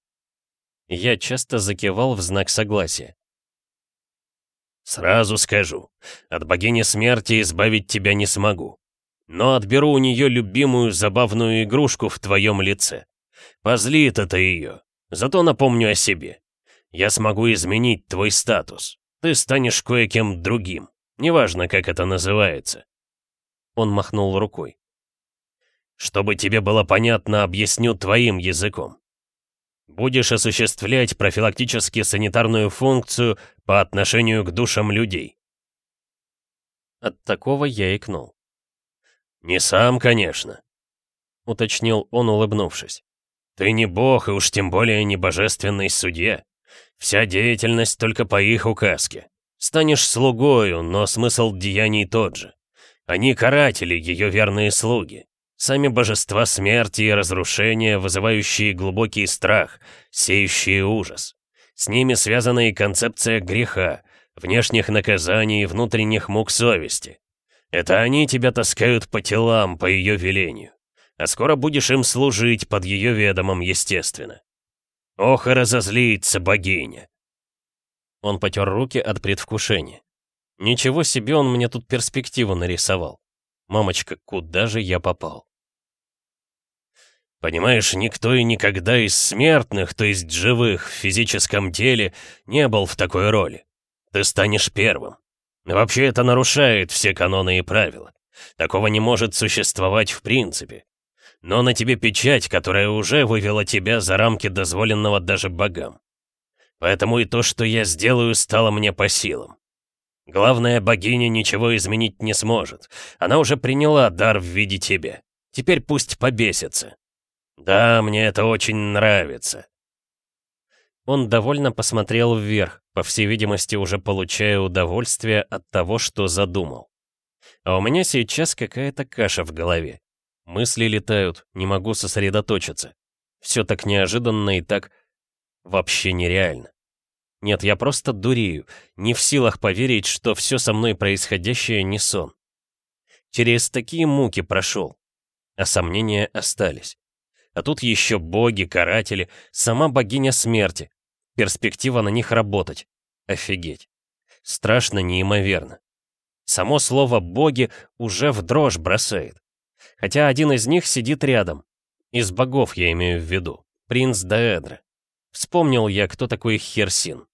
Я часто закивал в знак согласия. «Сразу скажу, от богини смерти избавить тебя не смогу. Но отберу у нее любимую забавную игрушку в твоем лице. Позлит это ее, зато напомню о себе. Я смогу изменить твой статус. Ты станешь кое-кем другим, неважно, как это называется». Он махнул рукой. «Чтобы тебе было понятно, объясню твоим языком. Будешь осуществлять профилактически санитарную функцию по отношению к душам людей. От такого я икнул. «Не сам, конечно», — уточнил он, улыбнувшись. «Ты не бог и уж тем более не божественный судья. Вся деятельность только по их указке. Станешь слугою, но смысл деяний тот же. Они каратели, ее верные слуги. Сами божества смерти и разрушения, вызывающие глубокий страх, сеющие ужас. С ними связана и концепция греха, внешних наказаний и внутренних мук совести. Это они тебя таскают по телам, по ее велению. А скоро будешь им служить под ее ведомом, естественно. Ох, и разозлится богиня. Он потер руки от предвкушения. Ничего себе он мне тут перспективу нарисовал. Мамочка, куда же я попал? Понимаешь, никто и никогда из смертных, то есть живых, в физическом теле, не был в такой роли. Ты станешь первым. Вообще это нарушает все каноны и правила. Такого не может существовать в принципе. Но на тебе печать, которая уже вывела тебя за рамки дозволенного даже богам. Поэтому и то, что я сделаю, стало мне по силам. Главная богиня ничего изменить не сможет. Она уже приняла дар в виде тебя. Теперь пусть побесится. «Да, мне это очень нравится». Он довольно посмотрел вверх, по всей видимости, уже получая удовольствие от того, что задумал. А у меня сейчас какая-то каша в голове. Мысли летают, не могу сосредоточиться. Все так неожиданно и так... вообще нереально. Нет, я просто дурею, не в силах поверить, что все со мной происходящее не сон. Через такие муки прошел, а сомнения остались. А тут еще боги, каратели, сама богиня смерти. Перспектива на них работать. Офигеть. Страшно неимоверно. Само слово «боги» уже в дрожь бросает. Хотя один из них сидит рядом. Из богов я имею в виду. Принц Даэдра. Вспомнил я, кто такой Херсин.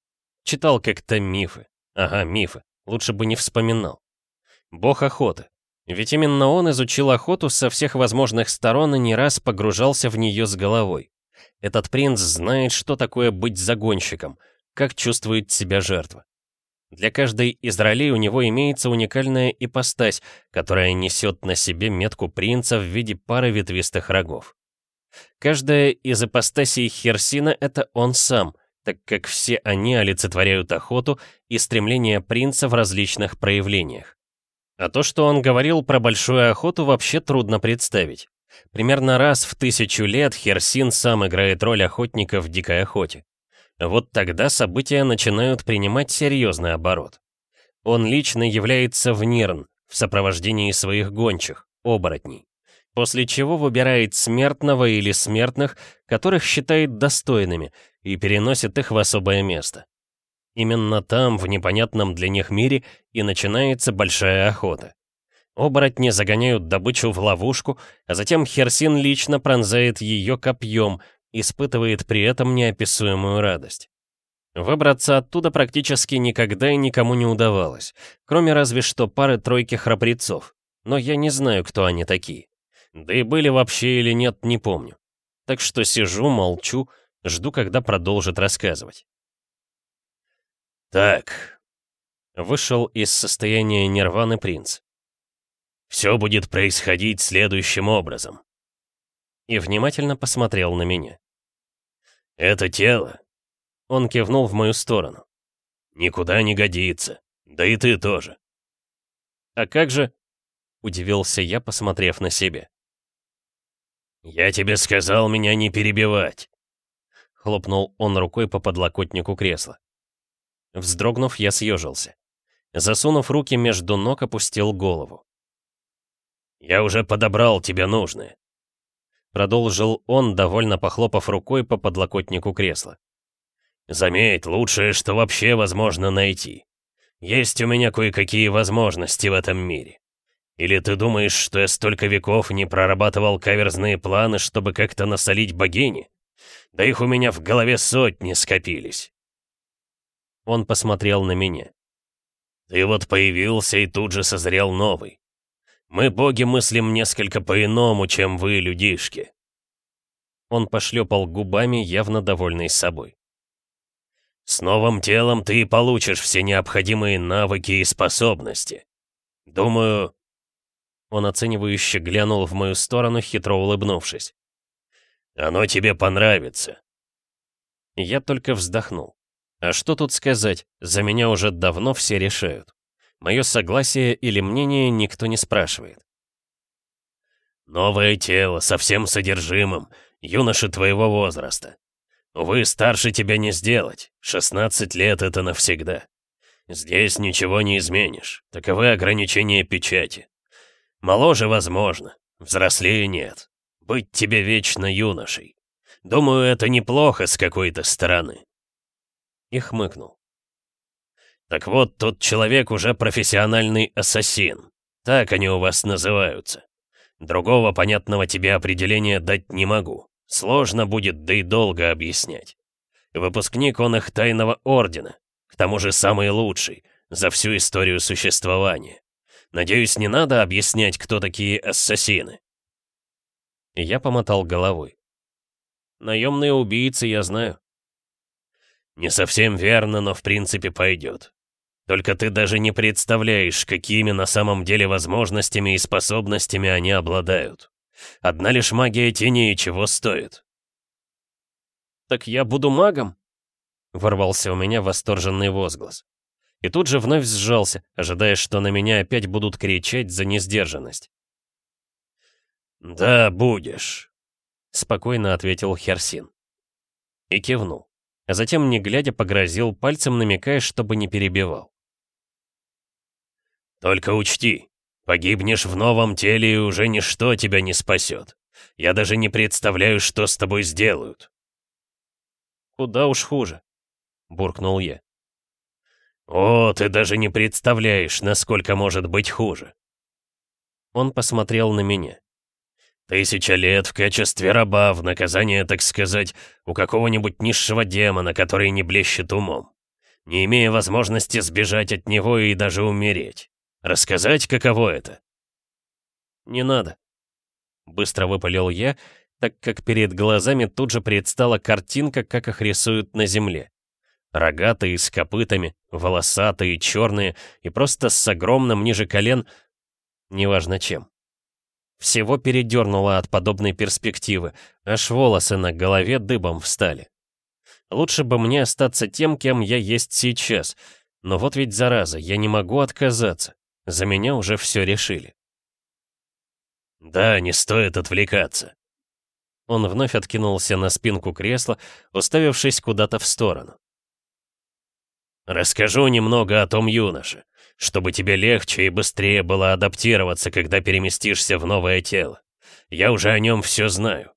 Читал как-то мифы. Ага, мифы. Лучше бы не вспоминал. Бог охоты. Ведь именно он изучил охоту со всех возможных сторон и не раз погружался в нее с головой. Этот принц знает, что такое быть загонщиком, как чувствует себя жертва. Для каждой из ролей у него имеется уникальная ипостась, которая несет на себе метку принца в виде пары ветвистых рогов. Каждая из ипостасей Херсина — это он сам, так как все они олицетворяют охоту и стремление принца в различных проявлениях. А то, что он говорил про большую охоту, вообще трудно представить. Примерно раз в тысячу лет Херсин сам играет роль охотника в дикой охоте. Вот тогда события начинают принимать серьезный оборот. Он лично является в Нирн в сопровождении своих гончих, оборотней, после чего выбирает смертного или смертных, которых считает достойными, и переносит их в особое место. Именно там, в непонятном для них мире, и начинается большая охота. Оборотни загоняют добычу в ловушку, а затем Херсин лично пронзает ее копьем, испытывает при этом неописуемую радость. Выбраться оттуда практически никогда и никому не удавалось, кроме разве что пары-тройки храбрецов. Но я не знаю, кто они такие. Да и были вообще или нет, не помню. Так что сижу, молчу, жду, когда продолжит рассказывать. «Так», — вышел из состояния нирваны принц. «Все будет происходить следующим образом». И внимательно посмотрел на меня. «Это тело», — он кивнул в мою сторону, — «никуда не годится, да и ты тоже». «А как же?» — удивился я, посмотрев на себя. «Я тебе сказал меня не перебивать», — хлопнул он рукой по подлокотнику кресла. Вздрогнув, я съежился. Засунув руки между ног, опустил голову. «Я уже подобрал тебе нужное». Продолжил он, довольно похлопав рукой по подлокотнику кресла. «Заметь, лучшее, что вообще возможно найти. Есть у меня кое-какие возможности в этом мире. Или ты думаешь, что я столько веков не прорабатывал каверзные планы, чтобы как-то насолить богине? Да их у меня в голове сотни скопились». Он посмотрел на меня. «Ты вот появился и тут же созрел новый. Мы, боги, мыслим несколько по-иному, чем вы, людишки». Он пошлепал губами, явно довольный собой. «С новым телом ты и получишь все необходимые навыки и способности. Думаю...» Он оценивающе глянул в мою сторону, хитро улыбнувшись. «Оно тебе понравится». Я только вздохнул. А что тут сказать, за меня уже давно все решают. Мое согласие или мнение никто не спрашивает. «Новое тело, со всем содержимым, юноши твоего возраста. Увы, старше тебя не сделать, 16 лет — это навсегда. Здесь ничего не изменишь, таковы ограничения печати. Моложе возможно, взрослее нет. Быть тебе вечно юношей. Думаю, это неплохо с какой-то стороны». И хмыкнул. Так вот, тот человек уже профессиональный ассасин. Так они у вас называются. Другого понятного тебе определения дать не могу. Сложно будет, да и долго объяснять. Выпускник он их тайного ордена. К тому же самый лучший за всю историю существования. Надеюсь, не надо объяснять, кто такие ассасины. Я помотал головой. Наемные убийцы, я знаю. Не совсем верно, но в принципе пойдет. Только ты даже не представляешь, какими на самом деле возможностями и способностями они обладают. Одна лишь магия теней чего стоит. «Так я буду магом?» Ворвался у меня восторженный возглас. И тут же вновь сжался, ожидая, что на меня опять будут кричать за несдержанность. «Да, будешь», — спокойно ответил Херсин. И кивнул. А затем, не глядя, погрозил пальцем, намекая, чтобы не перебивал. Только учти, погибнешь в новом теле, и уже ничто тебя не спасет. Я даже не представляю, что с тобой сделают. Куда уж хуже, буркнул я. О, ты даже не представляешь, насколько может быть хуже. Он посмотрел на меня. Тысяча лет в качестве раба, в наказание, так сказать, у какого-нибудь низшего демона, который не блещет умом, не имея возможности сбежать от него и даже умереть. Рассказать, каково это?» «Не надо», — быстро выпалил я, так как перед глазами тут же предстала картинка, как их рисуют на земле. Рогатые, с копытами, волосатые, черные и просто с огромным ниже колен, неважно чем. Всего передернуло от подобной перспективы, аж волосы на голове дыбом встали. Лучше бы мне остаться тем, кем я есть сейчас, но вот ведь зараза, я не могу отказаться. За меня уже все решили. «Да, не стоит отвлекаться». Он вновь откинулся на спинку кресла, уставившись куда-то в сторону. «Расскажу немного о том юноше, чтобы тебе легче и быстрее было адаптироваться, когда переместишься в новое тело. Я уже о нем все знаю».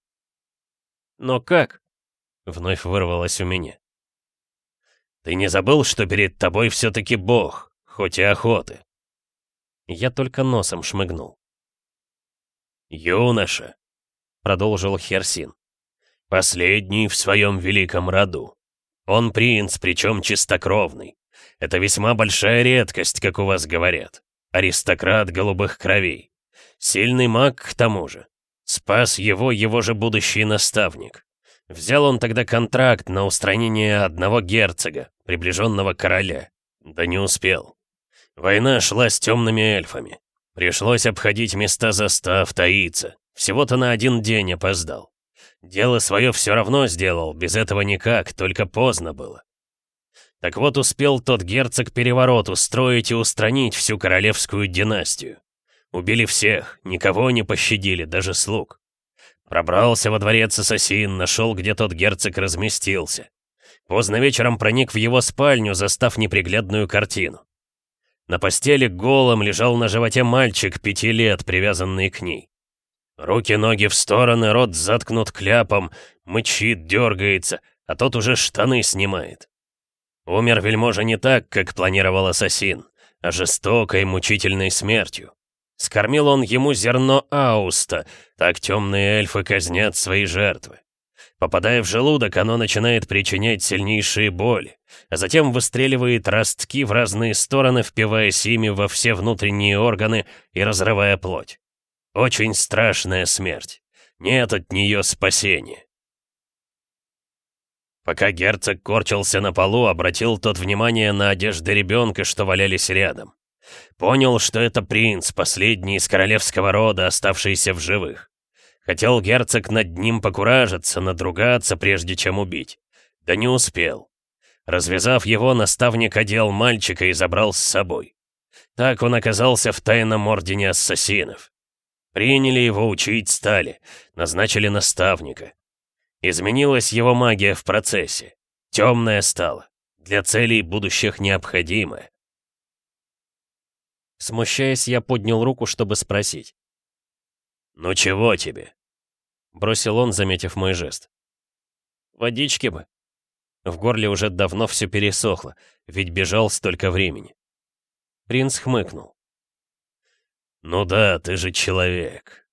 «Но как?» — вновь вырвалось у меня. «Ты не забыл, что перед тобой все-таки бог, хоть и охоты?» Я только носом шмыгнул. «Юноша», — продолжил Херсин, — «последний в своем великом роду. Он принц, причем чистокровный. Это весьма большая редкость, как у вас говорят. Аристократ голубых кровей. Сильный маг к тому же. Спас его его же будущий наставник. Взял он тогда контракт на устранение одного герцога, приближенного короля. Да не успел. Война шла с темными эльфами. Пришлось обходить места застав, таиться. Всего-то на один день опоздал. Дело свое все равно сделал, без этого никак, только поздно было. Так вот успел тот герцог переворот устроить и устранить всю королевскую династию. Убили всех, никого не пощадили, даже слуг. Пробрался во дворец ассасин, нашел, где тот герцог разместился. Поздно вечером проник в его спальню, застав неприглядную картину. На постели голым лежал на животе мальчик пяти лет, привязанный к ней. Руки-ноги в стороны, рот заткнут кляпом, мычит, дергается, а тот уже штаны снимает. Умер вельможа не так, как планировал ассасин, а жестокой, мучительной смертью. Скормил он ему зерно ауста, так темные эльфы казнят свои жертвы. Попадая в желудок, оно начинает причинять сильнейшие боли, а затем выстреливает ростки в разные стороны, впиваясь ими во все внутренние органы и разрывая плоть. Очень страшная смерть. Нет от нее спасения. Пока герцог корчился на полу, обратил тот внимание на одежды ребенка, что валялись рядом. Понял, что это принц, последний из королевского рода, оставшийся в живых. Хотел герцог над ним покуражиться, надругаться, прежде чем убить. Да не успел. Развязав его, наставник одел мальчика и забрал с собой. Так он оказался в тайном ордене ассасинов. Приняли его учить стали, назначили наставника. Изменилась его магия в процессе. Темная стала. Для целей будущих необходимая. Смущаясь, я поднял руку, чтобы спросить. «Ну чего тебе?» Бросил он, заметив мой жест. «Водички бы». В горле уже давно все пересохло, ведь бежал столько времени. Принц хмыкнул. «Ну да, ты же человек».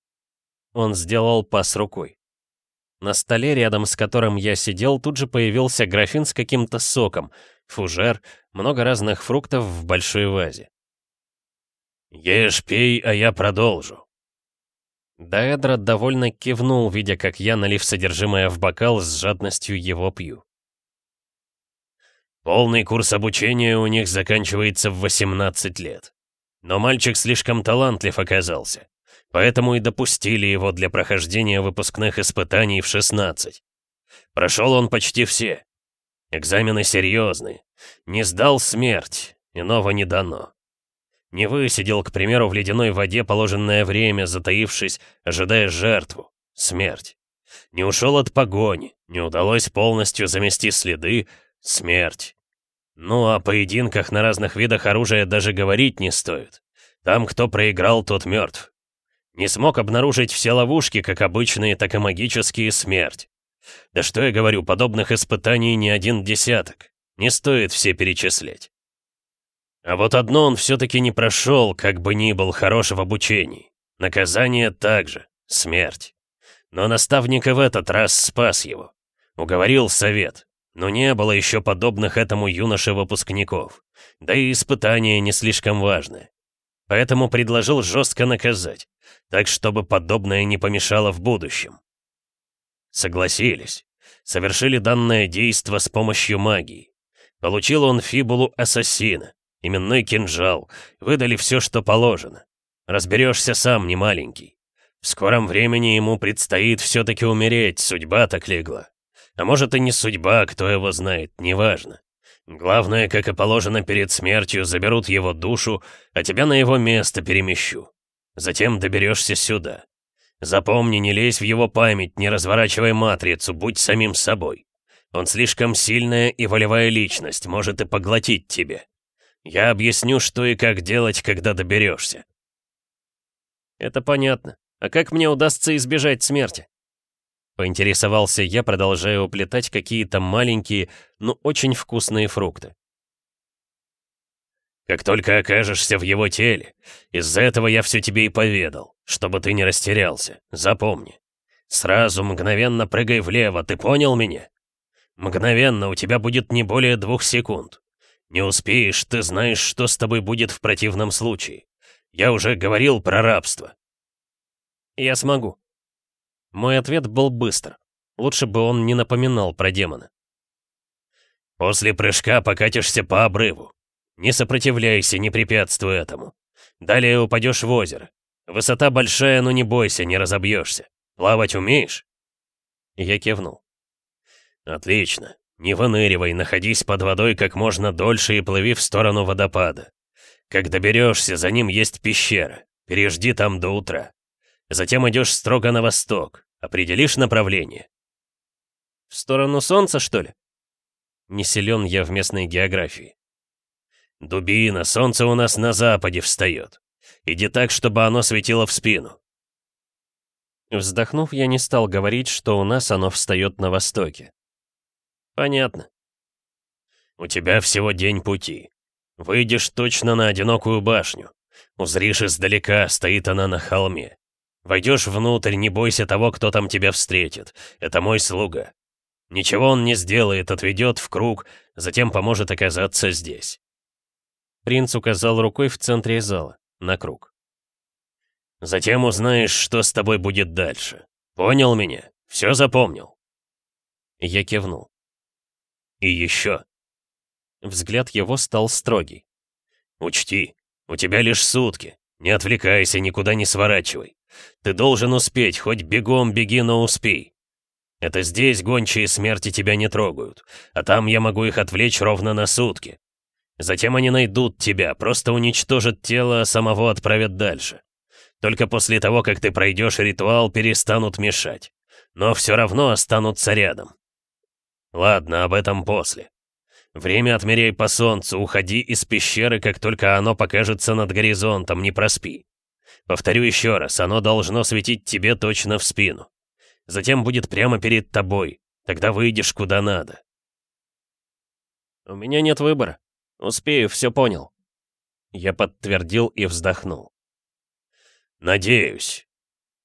Он сделал пас рукой. На столе, рядом с которым я сидел, тут же появился графин с каким-то соком, фужер, много разных фруктов в большой вазе. «Ешь, пей, а я продолжу». Даэдра довольно кивнул, видя, как я, налив содержимое в бокал, с жадностью его пью. Полный курс обучения у них заканчивается в 18 лет. Но мальчик слишком талантлив оказался, поэтому и допустили его для прохождения выпускных испытаний в 16. Прошел он почти все. Экзамены серьезные. Не сдал смерть, иного не дано. Не высидел, к примеру, в ледяной воде положенное время, затаившись, ожидая жертву, смерть. Не ушел от погони, не удалось полностью замести следы, смерть. Ну, о поединках на разных видах оружия даже говорить не стоит. Там, кто проиграл, тот мертв. Не смог обнаружить все ловушки, как обычные, так и магические, смерть. Да что я говорю, подобных испытаний не один десяток. Не стоит все перечислять. А вот одно он все-таки не прошел, как бы ни был хорош в обучении. Наказание также — смерть. Но наставник в этот раз спас его. Уговорил совет. Но не было еще подобных этому юноше-выпускников. Да и испытание не слишком важное. Поэтому предложил жестко наказать, так чтобы подобное не помешало в будущем. Согласились. Совершили данное действо с помощью магии. Получил он фибулу ассасина, именной кинжал, выдали все, что положено. Разберешься сам, не маленький. В скором времени ему предстоит все-таки умереть, судьба так легла. А может и не судьба, кто его знает, неважно. Главное, как и положено перед смертью, заберут его душу, а тебя на его место перемещу. Затем доберешься сюда. Запомни, не лезь в его память, не разворачивай матрицу, будь самим собой. Он слишком сильная и волевая личность, может и поглотить тебя. Я объясню, что и как делать, когда доберешься. Это понятно. А как мне удастся избежать смерти? Поинтересовался я, продолжая уплетать какие-то маленькие, но очень вкусные фрукты. Как только окажешься в его теле, из-за этого я все тебе и поведал, чтобы ты не растерялся. Запомни. Сразу мгновенно прыгай влево, ты понял меня? Мгновенно у тебя будет не более двух секунд. Не успеешь, ты знаешь, что с тобой будет в противном случае. Я уже говорил про рабство. Я смогу. Мой ответ был быстр. Лучше бы он не напоминал про демона. После прыжка покатишься по обрыву. Не сопротивляйся, не препятствуй этому. Далее упадешь в озеро. Высота большая, но не бойся, не разобьешься. Плавать умеешь? Я кивнул. Отлично. Не выныривай, находись под водой как можно дольше и плыви в сторону водопада. Как доберешься, за ним есть пещера. Пережди там до утра. Затем идешь строго на восток. Определишь направление. В сторону солнца, что ли? Не силен я в местной географии. Дубина, солнце у нас на западе встает. Иди так, чтобы оно светило в спину. Вздохнув, я не стал говорить, что у нас оно встает на востоке. Понятно. У тебя всего день пути. Выйдешь точно на одинокую башню. Узришь издалека, стоит она на холме. Войдешь внутрь, не бойся того, кто там тебя встретит. Это мой слуга. Ничего он не сделает, отведет в круг, затем поможет оказаться здесь. Принц указал рукой в центре зала, на круг. Затем узнаешь, что с тобой будет дальше. Понял меня? Все запомнил?» Я кивнул. «И еще». Взгляд его стал строгий. «Учти, у тебя лишь сутки. Не отвлекайся, никуда не сворачивай. Ты должен успеть, хоть бегом беги, но успей. Это здесь гончие смерти тебя не трогают, а там я могу их отвлечь ровно на сутки. Затем они найдут тебя, просто уничтожат тело, а самого отправят дальше. Только после того, как ты пройдешь ритуал, перестанут мешать. Но все равно останутся рядом. Ладно, об этом после. Время отмеряй по солнцу, уходи из пещеры, как только оно покажется над горизонтом, не проспи. Повторю еще раз, оно должно светить тебе точно в спину. Затем будет прямо перед тобой, тогда выйдешь куда надо. У меня нет выбора. Успею, все понял. Я подтвердил и вздохнул. «Надеюсь».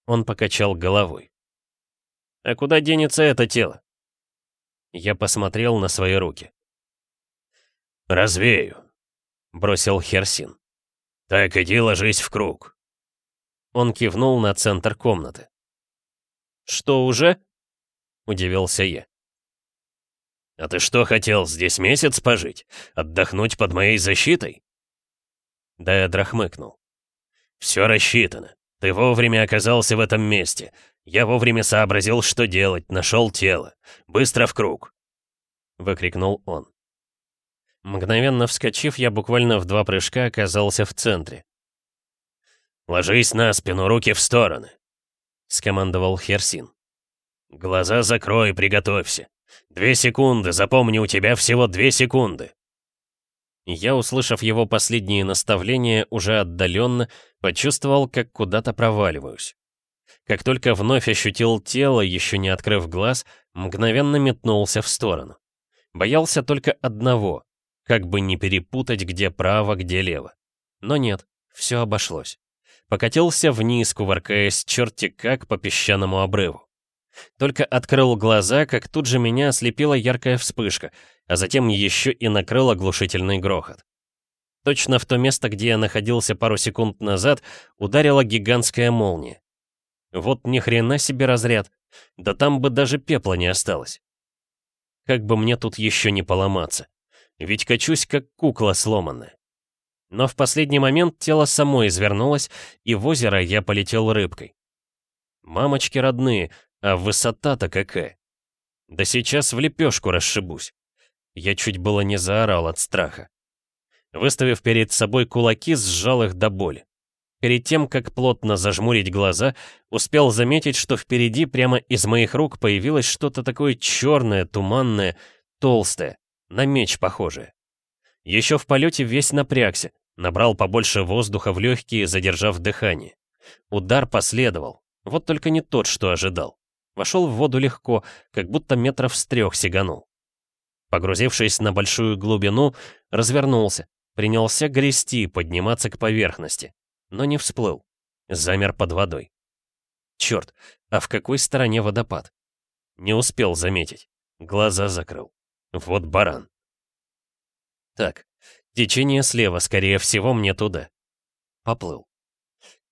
Он покачал головой. «А куда денется это тело?» Я посмотрел на свои руки. «Развею», — бросил Херсин. «Так, иди ложись в круг». Он кивнул на центр комнаты. «Что, уже?» — удивился я. «А ты что хотел, здесь месяц пожить? Отдохнуть под моей защитой?» Даэдра хмыкнул. «Все рассчитано. Ты вовремя оказался в этом месте. Я вовремя сообразил, что делать, нашел тело. Быстро в круг!» Выкрикнул он. Мгновенно вскочив, я буквально в два прыжка оказался в центре. «Ложись на спину, руки в стороны!» — скомандовал Херсин. «Глаза закрой, приготовься. Две секунды, запомни, у тебя всего две секунды!» Я, услышав его последние наставления, уже отдаленно почувствовал, как куда-то проваливаюсь. Как только вновь ощутил тело, еще не открыв глаз, мгновенно метнулся в сторону. Боялся только одного, как бы не перепутать, где право, где лево. Но нет, все обошлось. Покатился вниз, кувыркаясь черти как по песчаному обрыву. Только открыл глаза, как тут же меня ослепила яркая вспышка, а затем еще и накрыл оглушительный грохот. Точно в то место, где я находился пару секунд назад, ударила гигантская молния. Вот ни хрена себе разряд. Да там бы даже пепла не осталось. Как бы мне тут еще не поломаться. Ведь качусь, как кукла сломанная. Но в последний момент тело само извернулось, и в озеро я полетел рыбкой. Мамочки родные, а высота-то какая! Да сейчас в лепешку расшибусь. Я чуть было не заорал от страха. Выставив перед собой кулаки, сжал их до боли. Перед тем, как плотно зажмурить глаза, успел заметить, что впереди прямо из моих рук появилось что-то такое черное, туманное, толстое, на меч похожее. Еще в полете весь напрягся, набрал побольше воздуха в легкие, задержав дыхание. Удар последовал, вот только не тот, что ожидал. Вошел в воду легко, как будто метров с трех сиганул. Погрузившись на большую глубину, развернулся, принялся грести, подниматься к поверхности, но не всплыл. Замер под водой. Черт, а в какой стороне водопад? Не успел заметить. Глаза закрыл. Вот баран. Так, течение слева, скорее всего, мне туда. Поплыл.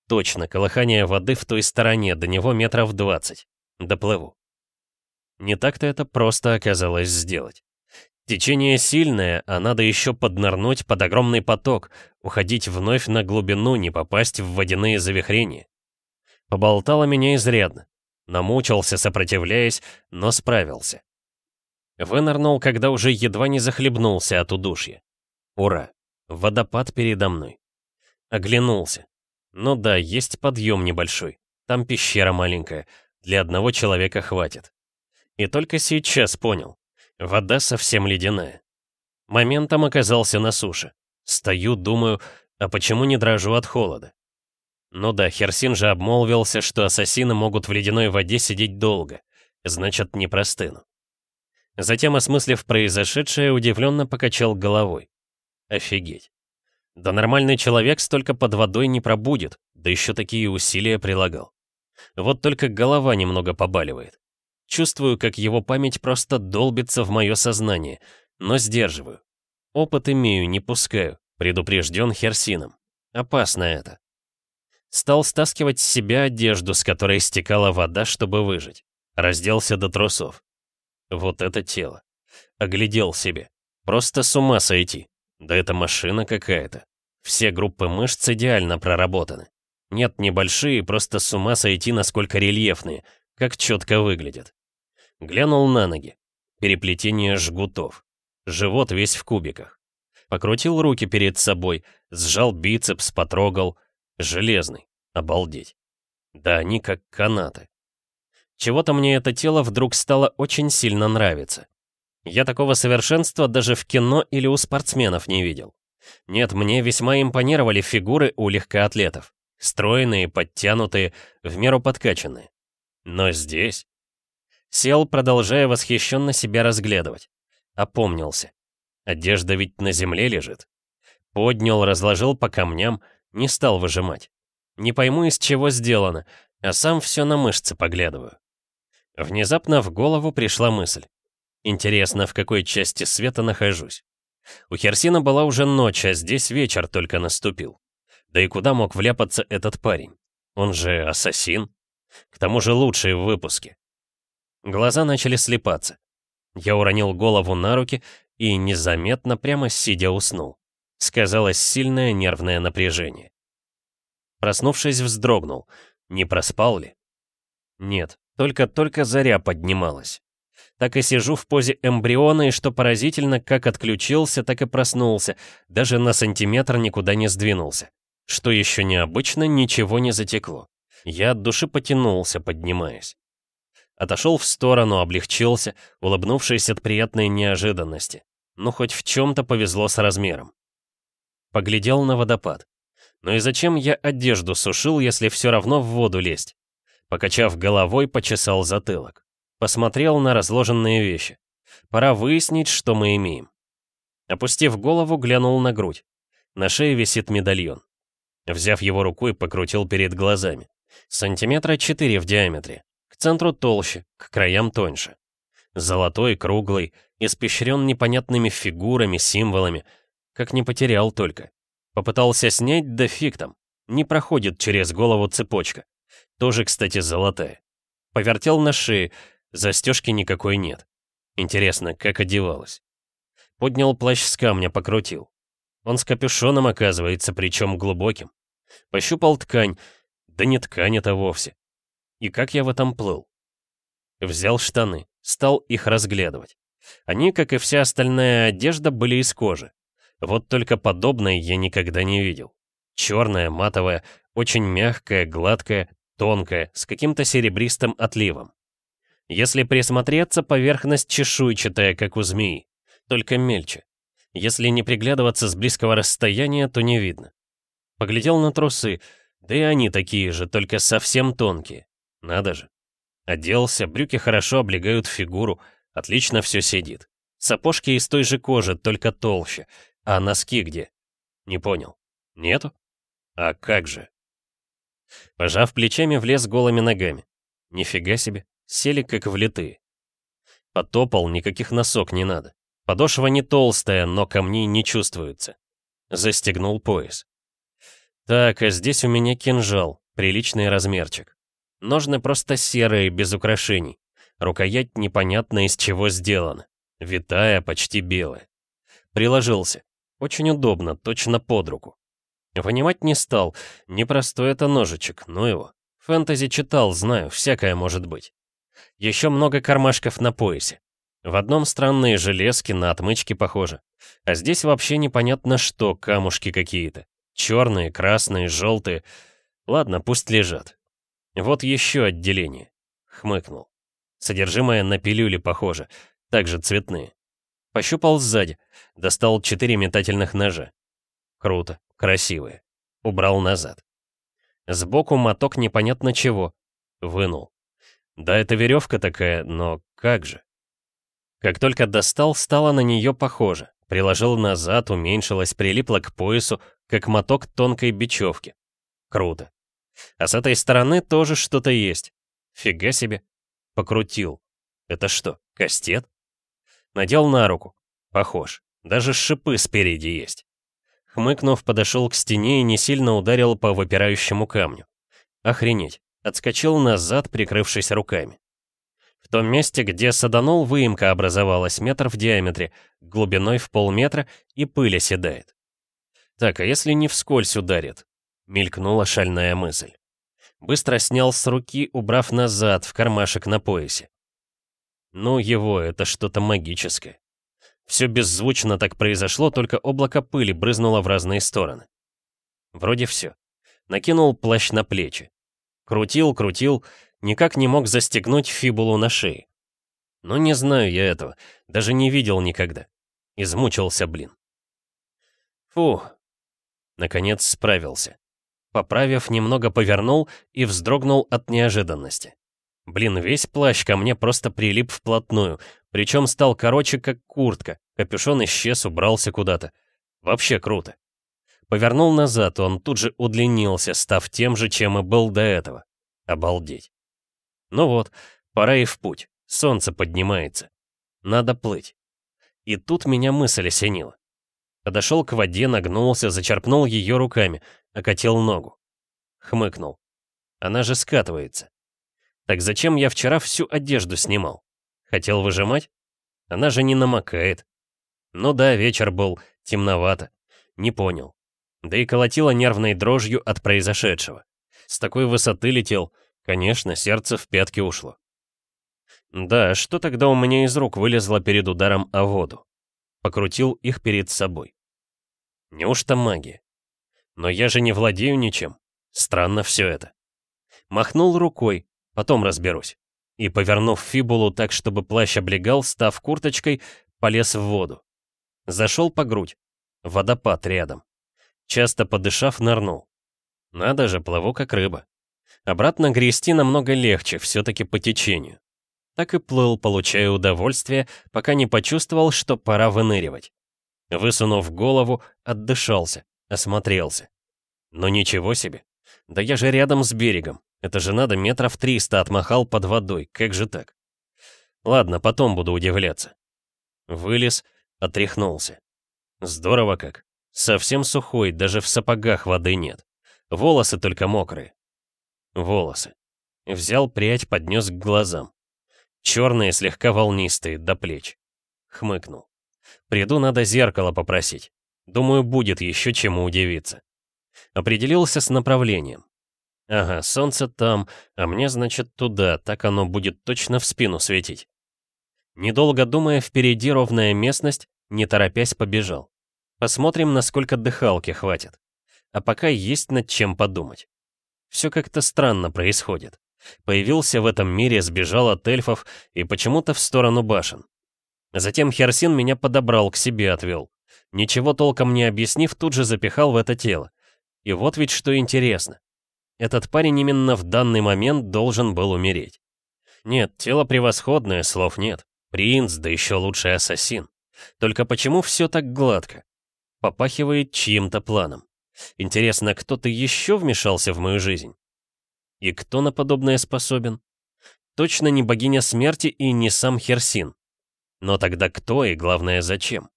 Точно, колыхание воды в той стороне, до него метров двадцать. Доплыву. Не так-то это просто оказалось сделать. Течение сильное, а надо еще поднырнуть под огромный поток, уходить вновь на глубину, не попасть в водяные завихрения. Поболтало меня изрядно. Намучился, сопротивляясь, но справился. Вынырнул, когда уже едва не захлебнулся от удушья. Ура! Водопад передо мной. Оглянулся. Ну да, есть подъем небольшой. Там пещера маленькая. Для одного человека хватит. И только сейчас понял. Вода совсем ледяная. Моментом оказался на суше. Стою, думаю, а почему не дрожу от холода? Ну да, Херсин же обмолвился, что ассасины могут в ледяной воде сидеть долго. Значит, не простыну. Затем, осмыслив произошедшее, удивленно покачал головой. Офигеть. Да нормальный человек столько под водой не пробудет, да еще такие усилия прилагал. Вот только голова немного побаливает. Чувствую, как его память просто долбится в мое сознание, но сдерживаю. Опыт имею, не пускаю, предупрежден Херсином. Опасно это. Стал стаскивать с себя одежду, с которой стекала вода, чтобы выжить. Разделся до трусов. Вот это тело. Оглядел себе. Просто с ума сойти. Да это машина какая-то. Все группы мышц идеально проработаны. Нет, небольшие, просто с ума сойти, насколько рельефные, как четко выглядят. Глянул на ноги. Переплетение жгутов. Живот весь в кубиках. Покрутил руки перед собой, сжал бицепс, потрогал. Железный. Обалдеть. Да они как канаты. Чего-то мне это тело вдруг стало очень сильно нравиться. Я такого совершенства даже в кино или у спортсменов не видел. Нет, мне весьма импонировали фигуры у легкоатлетов. Стройные, подтянутые, в меру подкачанные. Но здесь... Сел, продолжая восхищенно себя разглядывать. Опомнился. Одежда ведь на земле лежит. Поднял, разложил по камням, не стал выжимать. Не пойму, из чего сделано, а сам все на мышцы поглядываю. Внезапно в голову пришла мысль. Интересно, в какой части света нахожусь. У Херсина была уже ночь, а здесь вечер только наступил. Да и куда мог вляпаться этот парень? Он же ассасин. К тому же лучший в выпуске. Глаза начали слепаться. Я уронил голову на руки и незаметно, прямо сидя, уснул. Сказалось сильное нервное напряжение. Проснувшись, вздрогнул. Не проспал ли? Нет, только-только заря поднималась. Так и сижу в позе эмбриона, и что поразительно, как отключился, так и проснулся, даже на сантиметр никуда не сдвинулся. Что еще необычно, ничего не затекло. Я от души потянулся, поднимаясь. Отошел в сторону, облегчился, улыбнувшись от приятной неожиданности. Ну, хоть в чем-то повезло с размером. Поглядел на водопад. Ну и зачем я одежду сушил, если все равно в воду лезть? Покачав головой, почесал затылок. Посмотрел на разложенные вещи. Пора выяснить, что мы имеем. Опустив голову, глянул на грудь. На шее висит медальон. Взяв его рукой, покрутил перед глазами. Сантиметра 4 в диаметре. К центру толще, к краям тоньше. Золотой, круглый, испещрен непонятными фигурами, символами. Как не потерял только. Попытался снять, да фиг там. Не проходит через голову цепочка. Тоже, кстати, золотая. Повертел на шее, застежки никакой нет. Интересно, как одевалась. Поднял плащ с камня, покрутил. Он с капюшоном оказывается, причем глубоким. Пощупал ткань, да не ткань это вовсе. И как я в этом плыл? Взял штаны, стал их разглядывать. Они, как и вся остальная одежда, были из кожи. Вот только подобное я никогда не видел. Черная, матовая, очень мягкая, гладкая, тонкая, с каким-то серебристым отливом. Если присмотреться, поверхность чешуйчатая, как у змеи, только мельче. Если не приглядываться с близкого расстояния, то не видно. Поглядел на трусы, да и они такие же, только совсем тонкие. Надо же. Оделся, брюки хорошо облегают фигуру, отлично все сидит. Сапожки из той же кожи, только толще. А носки где? Не понял. Нету? А как же? Пожав плечами, влез голыми ногами. Нифига себе, сели как влитые. Потопал, никаких носок не надо. Подошва не толстая, но камней не чувствуется. Застегнул пояс. Так, а здесь у меня кинжал, приличный размерчик. Ножны просто серые, без украшений. Рукоять непонятно из чего сделана. Витая, почти белая. Приложился. Очень удобно, точно под руку. Вынимать не стал. Непростой это ножичек, ну его. Фэнтези читал, знаю, всякое может быть. Еще много кармашков на поясе. В одном странные железки на отмычки похожи. А здесь вообще непонятно что, камушки какие-то. Черные, красные, желтые. Ладно, пусть лежат. Вот еще отделение. Хмыкнул. Содержимое на пилюли похоже. Также цветные. Пощупал сзади. Достал четыре метательных ножа. Круто. Красивые. Убрал назад. Сбоку моток непонятно чего. Вынул. Да, это веревка такая, но как же? Как только достал, стало на нее похоже. Приложил назад, уменьшилась, прилипла к поясу, как моток тонкой бечевки. Круто. А с этой стороны тоже что-то есть. Фига себе. Покрутил. Это что, кастет? Надел на руку. Похож. Даже шипы спереди есть. Хмыкнув, подошел к стене и не сильно ударил по выпирающему камню. Охренеть. Отскочил назад, прикрывшись руками. В том месте, где саданул, выемка образовалась метр в диаметре, глубиной в полметра, и пыль оседает. Так, а если не вскользь ударит? Мелькнула шальная мысль. Быстро снял с руки, убрав назад, в кармашек на поясе. Ну его, это что-то магическое. Все беззвучно так произошло, только облако пыли брызнуло в разные стороны. Вроде все. Накинул плащ на плечи. Крутил, крутил, никак не мог застегнуть фибулу на шее. Но не знаю я этого, даже не видел никогда. Измучился, блин. Фу. Наконец справился. Поправив, немного повернул и вздрогнул от неожиданности. Блин, весь плащ ко мне просто прилип вплотную, причем стал короче, как куртка, капюшон исчез, убрался куда-то. Вообще круто. Повернул назад, он тут же удлинился, став тем же, чем и был до этого. Обалдеть. Ну вот, пора и в путь. Солнце поднимается. Надо плыть. И тут меня мысль осенила. Подошел к воде, нагнулся, зачерпнул ее руками, окатил ногу. Хмыкнул. Она же скатывается. Так зачем я вчера всю одежду снимал? Хотел выжимать? Она же не намокает. Ну да, вечер был, темновато. Не понял. Да и колотило нервной дрожью от произошедшего. С такой высоты летел, конечно, сердце в пятки ушло. Да, что тогда у меня из рук вылезло перед ударом о воду? Покрутил их перед собой. Неужто магия? Но я же не владею ничем. Странно все это. Махнул рукой, потом разберусь. И, повернув фибулу так, чтобы плащ облегал, став курточкой, полез в воду. Зашел по грудь. Водопад рядом. Часто подышав, нырнул. Надо же, плыву как рыба. Обратно грести намного легче, все-таки по течению. Так и плыл, получая удовольствие, пока не почувствовал, что пора выныривать. Высунув голову, отдышался, осмотрелся. Но ничего себе. Да я же рядом с берегом. Это же надо метров триста отмахал под водой. Как же так? Ладно, потом буду удивляться. Вылез, отряхнулся. Здорово как. Совсем сухой, даже в сапогах воды нет. Волосы только мокрые. Волосы. Взял прядь, поднес к глазам. Черные, слегка волнистые, до плеч. Хмыкнул. Приду, надо зеркало попросить. Думаю, будет еще чему удивиться. Определился с направлением. Ага, солнце там, а мне, значит, туда, так оно будет точно в спину светить. Недолго думая, впереди ровная местность, не торопясь побежал. Посмотрим, насколько дыхалки хватит. А пока есть над чем подумать. Все как-то странно происходит. Появился в этом мире, сбежал от эльфов и почему-то в сторону башен. Затем Херсин меня подобрал, к себе отвел. Ничего толком не объяснив, тут же запихал в это тело. И вот ведь что интересно. Этот парень именно в данный момент должен был умереть. Нет, тело превосходное, слов нет. Принц, да еще лучший ассасин. Только почему все так гладко? Попахивает чьим-то планом. Интересно, кто-то еще вмешался в мою жизнь? И кто на подобное способен? Точно не богиня смерти и не сам Херсин. Но тогда кто и, главное, зачем?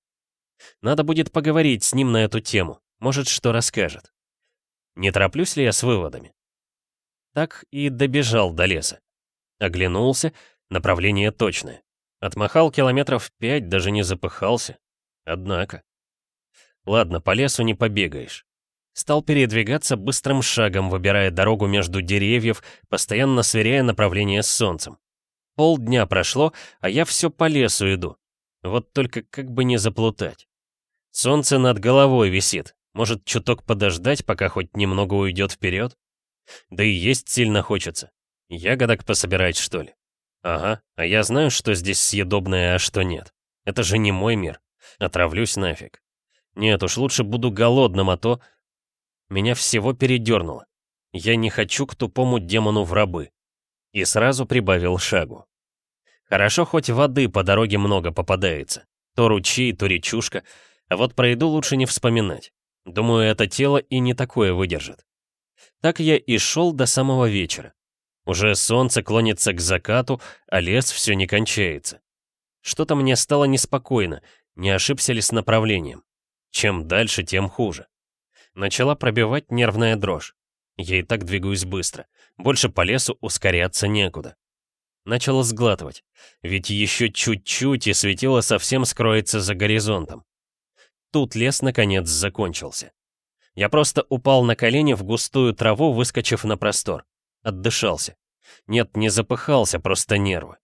Надо будет поговорить с ним на эту тему. Может, что расскажет. Не тороплюсь ли я с выводами? Так и добежал до леса. Оглянулся, направление точное. Отмахал километров пять, даже не запыхался. Однако. Ладно, по лесу не побегаешь. Стал передвигаться быстрым шагом, выбирая дорогу между деревьев, постоянно сверяя направление с солнцем. Полдня прошло, а я все по лесу иду. Вот только как бы не заплутать. Солнце над головой висит, может, чуток подождать, пока хоть немного уйдет вперед? Да и есть сильно хочется. Ягодок пособирать, что ли? Ага, а я знаю, что здесь съедобное, а что нет. Это же не мой мир. Отравлюсь нафиг. Нет уж, лучше буду голодным, а то... Меня всего передернуло. Я не хочу к тупому демону в рабы. И сразу прибавил шагу. Хорошо, хоть воды по дороге много попадается. То ручей, то речушка. А вот про еду лучше не вспоминать. Думаю, это тело и не такое выдержит. Так я и шел до самого вечера. Уже солнце клонится к закату, а лес все не кончается. Что-то мне стало неспокойно, не ошибся ли с направлением. Чем дальше, тем хуже. Начала пробивать нервная дрожь. Я и так двигаюсь быстро. Больше по лесу ускоряться некуда. Начала сглатывать. Ведь еще чуть-чуть и светило совсем скроется за горизонтом. Тут лес наконец закончился. Я просто упал на колени в густую траву, выскочив на простор. Отдышался. Нет, не запыхался, просто нервы.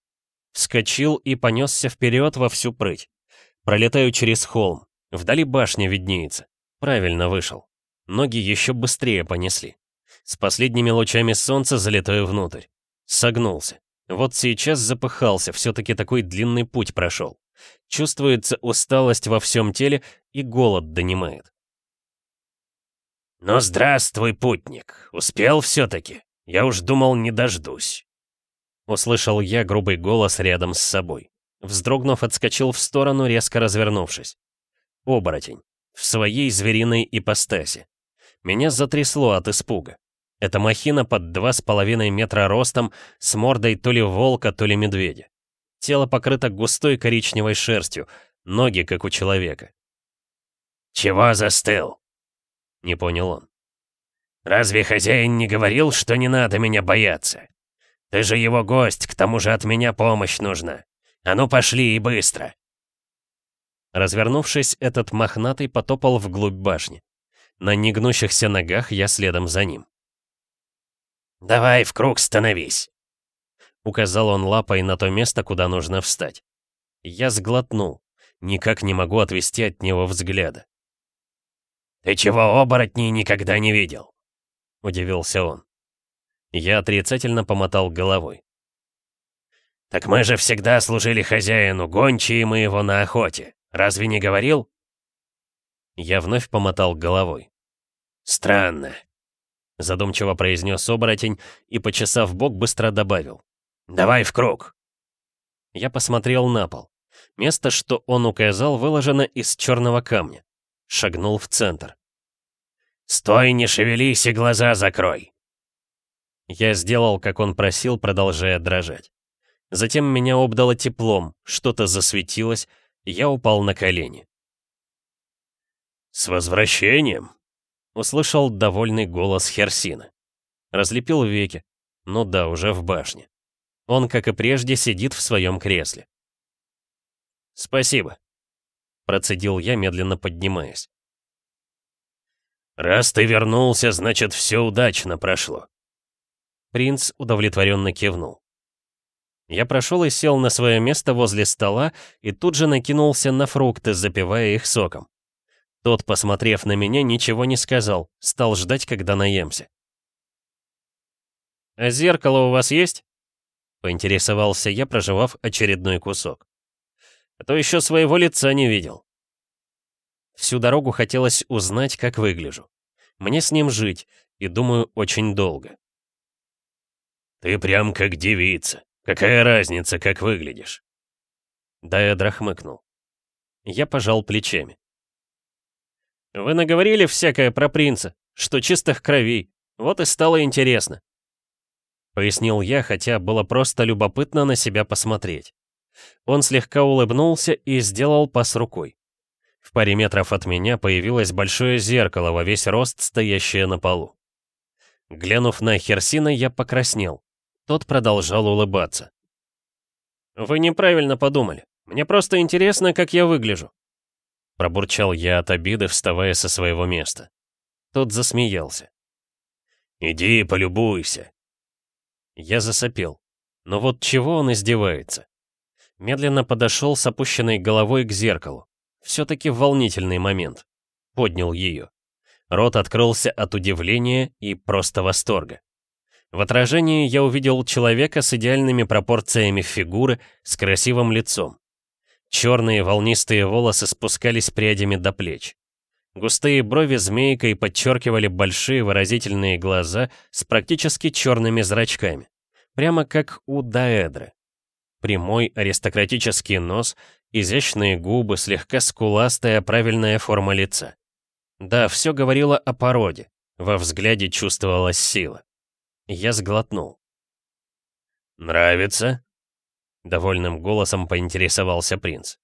Вскочил и понесся вперед во всю прыть. Пролетаю через холм. Вдали башня виднеется. Правильно вышел. Ноги еще быстрее понесли. С последними лучами солнца залетаю внутрь. Согнулся. Вот сейчас запыхался, все-таки такой длинный путь прошел. Чувствуется усталость во всем теле и голод донимает. «Ну, здравствуй, путник! Успел все-таки? Я уж думал, не дождусь!» Услышал я грубый голос рядом с собой. Вздрогнув, отскочил в сторону, резко развернувшись. Оборотень. В своей звериной ипостаси. Меня затрясло от испуга. Это махина под два с половиной метра ростом, с мордой то ли волка, то ли медведя. Тело покрыто густой коричневой шерстью, ноги, как у человека. «Чего застыл?» — не понял он. «Разве хозяин не говорил, что не надо меня бояться? Ты же его гость, к тому же от меня помощь нужна. А ну пошли и быстро!» Развернувшись, этот мохнатый потопал вглубь башни. На негнущихся ногах я следом за ним. «Давай в круг становись!» Указал он лапой на то место, куда нужно встать. Я сглотнул. Никак не могу отвести от него взгляда. «Ты чего оборотней никогда не видел?» Удивился он. Я отрицательно помотал головой. «Так мы же всегда служили хозяину, гончие мы его на охоте. Разве не говорил?» Я вновь помотал головой. «Странно», — задумчиво произнес оборотень и, почесав бок, быстро добавил. «Давай в круг!» Я посмотрел на пол. Место, что он указал, выложено из черного камня. Шагнул в центр. «Стой, не шевелись и глаза закрой!» Я сделал, как он просил, продолжая дрожать. Затем меня обдало теплом, что-то засветилось, я упал на колени. «С возвращением!» — услышал довольный голос Херсина. Разлепил веки. Ну да, уже в башне. Он, как и прежде, сидит в своем кресле. «Спасибо», — процедил я, медленно поднимаясь. «Раз ты вернулся, значит, все удачно прошло». Принц удовлетворенно кивнул. Я прошел и сел на свое место возле стола и тут же накинулся на фрукты, запивая их соком. Тот, посмотрев на меня, ничего не сказал, стал ждать, когда наемся. «А зеркало у вас есть?» — поинтересовался я, проживав очередной кусок. «А то еще своего лица не видел». Всю дорогу хотелось узнать, как выгляжу. Мне с ним жить, и, думаю, очень долго. «Ты прям как девица. Какая разница, как выглядишь?» Даэдра хмыкнул. Я пожал плечами. «Вы наговорили всякое про принца, что чистых кровей. Вот и стало интересно. Пояснил я, хотя было просто любопытно на себя посмотреть. Он слегка улыбнулся и сделал пас рукой. В паре метров от меня появилось большое зеркало во весь рост, стоящее на полу. Глянув на Херсина, я покраснел. Тот продолжал улыбаться. «Вы неправильно подумали. Мне просто интересно, как я выгляжу». Пробурчал я от обиды, вставая со своего места. Тот засмеялся. «Иди полюбуйся. Я засопел. Но вот чего он издевается? Медленно подошел с опущенной головой к зеркалу. Все-таки волнительный момент. Поднял ее. Рот открылся от удивления и просто восторга. В отражении я увидел человека с идеальными пропорциями фигуры, с красивым лицом. Черные волнистые волосы спускались прядями до плеч. Густые брови змейкой подчеркивали большие выразительные глаза с практически черными зрачками. Прямо как у Даэдры. Прямой аристократический нос, изящные губы, слегка скуластая правильная форма лица. Да, все говорило о породе. Во взгляде чувствовалась сила. Я сглотнул. «Нравится?» Довольным голосом поинтересовался принц.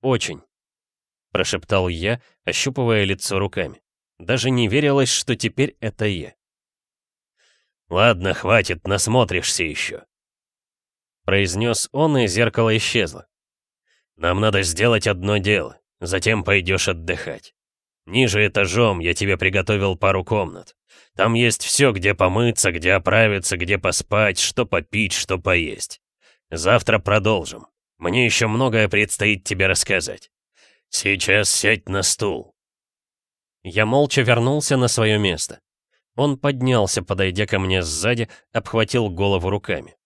«Очень», — прошептал я, ощупывая лицо руками. Даже не верилось, что теперь это я. «Ладно, хватит, насмотришься еще», — произнес он, и зеркало исчезло. «Нам надо сделать одно дело, затем пойдешь отдыхать. Ниже этажом я тебе приготовил пару комнат. Там есть все, где помыться, где оправиться, где поспать, что попить, что поесть. Завтра продолжим. Мне еще многое предстоит тебе рассказать. Сейчас сядь на стул». Я молча вернулся на свое место. Он поднялся, подойдя ко мне сзади, обхватил голову руками.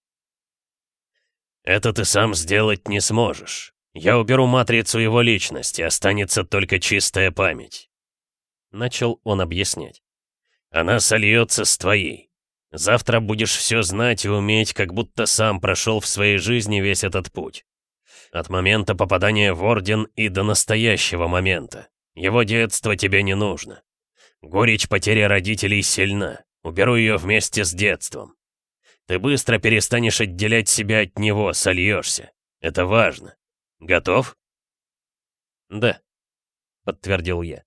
«Это ты сам сделать не сможешь. Я уберу матрицу его личности, останется только чистая память». Начал он объяснять. «Она сольется с твоей. Завтра будешь все знать и уметь, как будто сам прошел в своей жизни весь этот путь. От момента попадания в Орден и до настоящего момента. Его детство тебе не нужно. Горечь потери родителей сильна. Уберу ее вместе с детством. Ты быстро перестанешь отделять себя от него, сольешься. Это важно. Готов? Да, подтвердил я.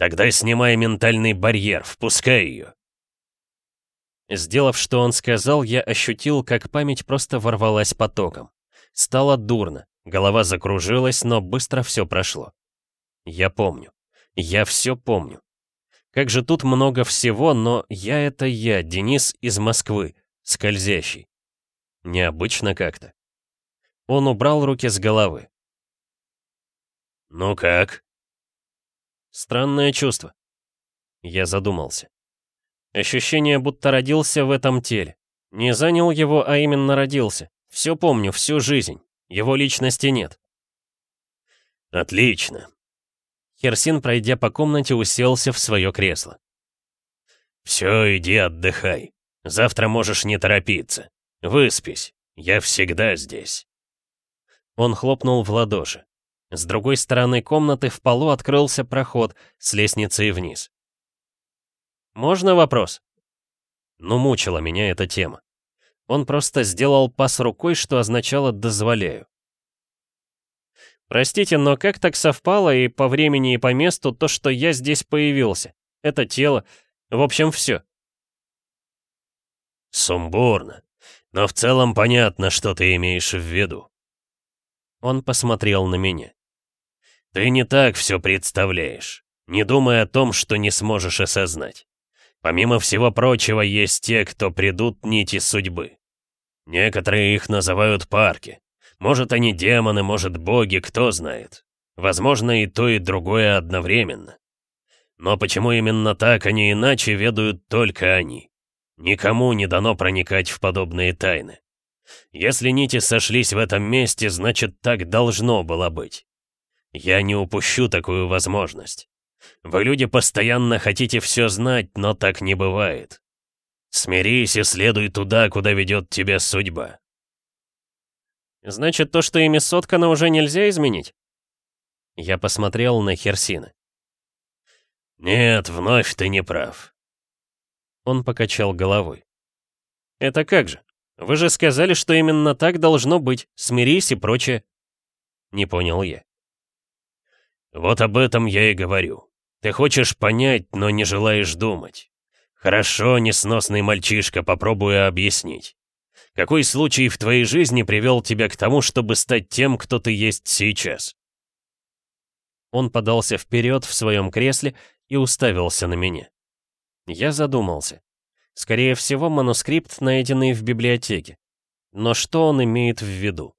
Тогда снимай ментальный барьер, впускай ее. Сделав, что он сказал, я ощутил, как память просто ворвалась потоком. Стало дурно, голова закружилась, но быстро все прошло. Я помню. Я все помню. Как же тут много всего, но я — это я, Денис из Москвы, скользящий. Необычно как-то. Он убрал руки с головы. «Ну как?» Странное чувство. Я задумался. Ощущение, будто родился в этом теле. Не занял его, а именно родился. Все помню, всю жизнь. Его личности нет. Отлично. Херсин, пройдя по комнате, уселся в свое кресло. «Все, иди отдыхай. Завтра можешь не торопиться. Выспись. Я всегда здесь». Он хлопнул в ладоши. С другой стороны комнаты в полу открылся проход с лестницей вниз. «Можно вопрос?» Ну, мучила меня эта тема. Он просто сделал пас рукой, что означало «дозволяю». Простите, но как так совпало и по времени, и по месту то, что я здесь появился? Это тело. В общем, все. Сумбурно. Но в целом понятно, что ты имеешь в виду. Он посмотрел на меня. Ты не так все представляешь. Не думай о том, что не сможешь осознать. Помимо всего прочего, есть те, кто придут нити судьбы. Некоторые их называют парки. Может, они демоны, может, боги, кто знает. Возможно, и то, и другое одновременно. Но почему именно так, а не иначе, ведают только они. Никому не дано проникать в подобные тайны. Если нити сошлись в этом месте, значит, так должно было быть. Я не упущу такую возможность. Вы, люди, постоянно хотите все знать, но так не бывает. Смирись и следуй туда, куда ведет тебя судьба. Значит, то, что ими соткано, уже нельзя изменить? Я посмотрел на Херсина. Нет, вновь ты не прав. Он покачал головой. Это как же? Вы же сказали, что именно так должно быть. Смирись и прочее. Не понял я. Вот об этом я и говорю. Ты хочешь понять, но не желаешь думать. Хорошо, несносный мальчишка, попробую объяснить. Какой случай в твоей жизни привел тебя к тому, чтобы стать тем, кто ты есть сейчас?» Он подался вперед в своем кресле и уставился на меня. Я задумался. Скорее всего, манускрипт, найденный в библиотеке. Но что он имеет в виду?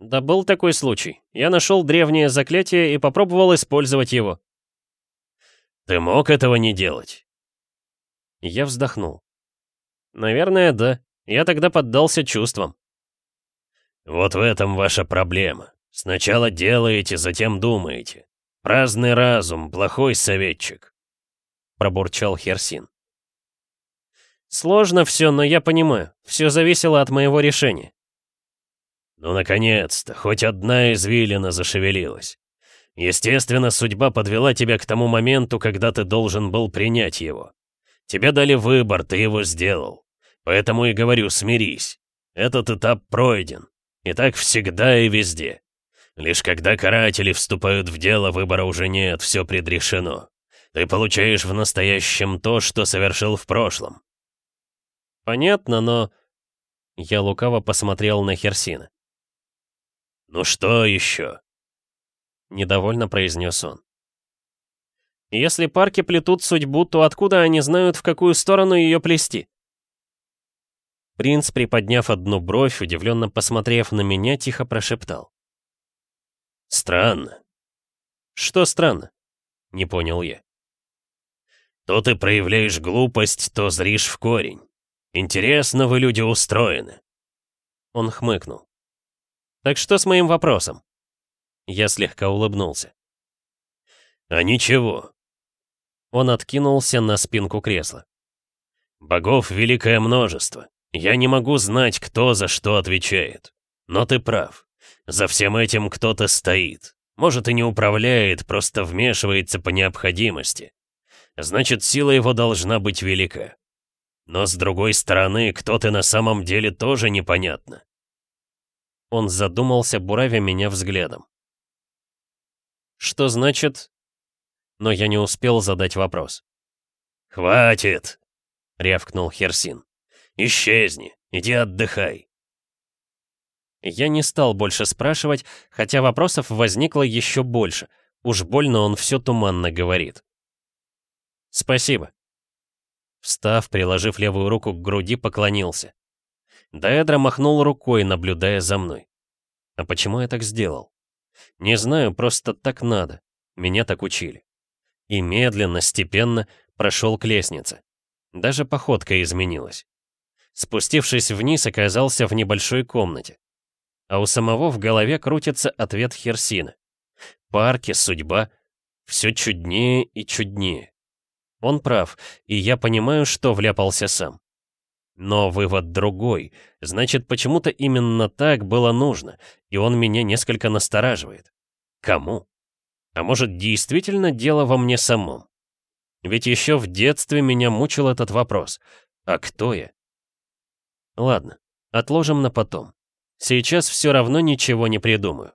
Да был такой случай. Я нашел древнее заклятие и попробовал использовать его. Ты мог этого не делать? Я вздохнул. Наверное, да. Я тогда поддался чувствам. Вот в этом ваша проблема. Сначала делаете, затем думаете. Праздный разум, плохой советчик», — пробурчал Херсин. «Сложно все, но я понимаю. Все зависело от моего решения». «Ну, наконец-то, хоть одна извилина зашевелилась. Естественно, судьба подвела тебя к тому моменту, когда ты должен был принять его. Тебе дали выбор, ты его сделал. Поэтому и говорю, смирись. Этот этап пройден. И так всегда и везде. Лишь когда каратели вступают в дело, выбора уже нет, все предрешено. Ты получаешь в настоящем то, что совершил в прошлом. Понятно, но... Я лукаво посмотрел на Херсина. «Ну что еще?» Недовольно произнес он. «Если парки плетут судьбу, то откуда они знают, в какую сторону ее плести?» Принц, приподняв одну бровь, удивленно посмотрев на меня, тихо прошептал. «Странно». «Что странно?» — не понял я. «То ты проявляешь глупость, то зришь в корень. Интересно вы, люди, устроены». Он хмыкнул. «Так что с моим вопросом?» Я слегка улыбнулся. «А ничего». Он откинулся на спинку кресла. «Богов великое множество. Я не могу знать, кто за что отвечает. Но ты прав. За всем этим кто-то стоит. Может и не управляет, просто вмешивается по необходимости. Значит, сила его должна быть велика. Но с другой стороны, кто ты на самом деле тоже непонятно. Он задумался, буравя меня взглядом. Что значит... Но я не успел задать вопрос. «Хватит!» — рявкнул Херсин. «Исчезни, иди отдыхай. Я не стал больше спрашивать, хотя вопросов возникло еще больше. Уж больно он все туманно говорит. «Спасибо». Встав, приложив левую руку к груди, поклонился. Даэдра махнул рукой, наблюдая за мной. А почему я так сделал? Не знаю, просто так надо. Меня так учили. И медленно, степенно прошел к лестнице. Даже походка изменилась. Спустившись вниз, оказался в небольшой комнате а у самого в голове крутится ответ Херсина. Парки, судьба. Все чуднее и чуднее. Он прав, и я понимаю, что вляпался сам. Но вывод другой. Значит, почему-то именно так было нужно, и он меня несколько настораживает. Кому? А может, действительно дело во мне самом? Ведь еще в детстве меня мучил этот вопрос. А кто я? Ладно, отложим на потом. Сейчас все равно ничего не придумаю.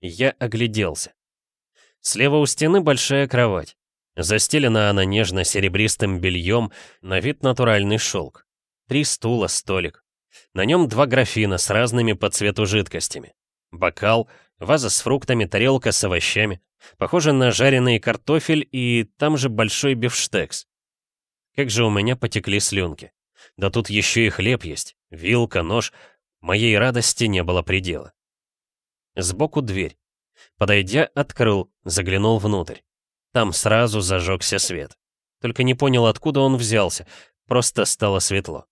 Я огляделся. Слева у стены большая кровать. Застелена она нежно-серебристым бельем, на вид натуральный шелк. Три стула, столик. На нем два графина с разными по цвету жидкостями. Бокал, ваза с фруктами, тарелка с овощами. Похоже на жареный картофель и там же большой бифштекс. Как же у меня потекли слюнки. Да тут еще и хлеб есть, вилка, нож, Моей радости не было предела. Сбоку дверь. Подойдя, открыл, заглянул внутрь. Там сразу зажегся свет. Только не понял, откуда он взялся. Просто стало светло.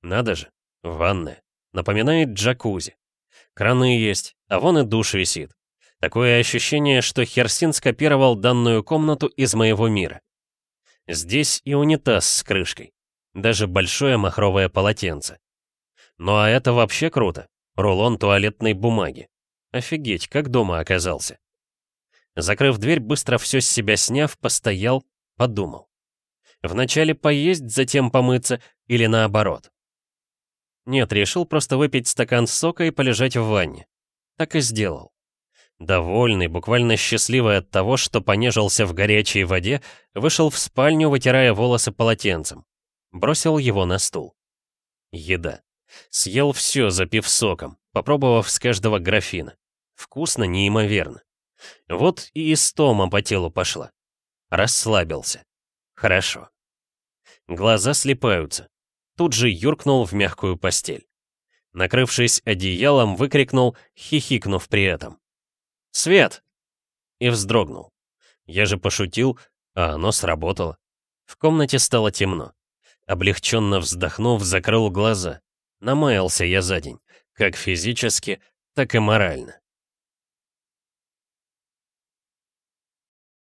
Надо же, ванная. Напоминает джакузи. Краны есть, а вон и душ висит. Такое ощущение, что Херсин скопировал данную комнату из моего мира. Здесь и унитаз с крышкой. Даже большое махровое полотенце. Ну а это вообще круто. Рулон туалетной бумаги. Офигеть, как дома оказался. Закрыв дверь, быстро все с себя сняв, постоял, подумал. Вначале поесть, затем помыться или наоборот. Нет, решил просто выпить стакан сока и полежать в ванне. Так и сделал. Довольный, буквально счастливый от того, что понежился в горячей воде, вышел в спальню, вытирая волосы полотенцем. Бросил его на стул. Еда. Съел все, запив соком, попробовав с каждого графина. Вкусно неимоверно. Вот и истома по телу пошла. Расслабился. Хорошо. Глаза слепаются. Тут же юркнул в мягкую постель. Накрывшись одеялом, выкрикнул, хихикнув при этом. «Свет!» И вздрогнул. Я же пошутил, а оно сработало. В комнате стало темно. Облегченно вздохнув, закрыл глаза. Намаялся я за день, как физически, так и морально.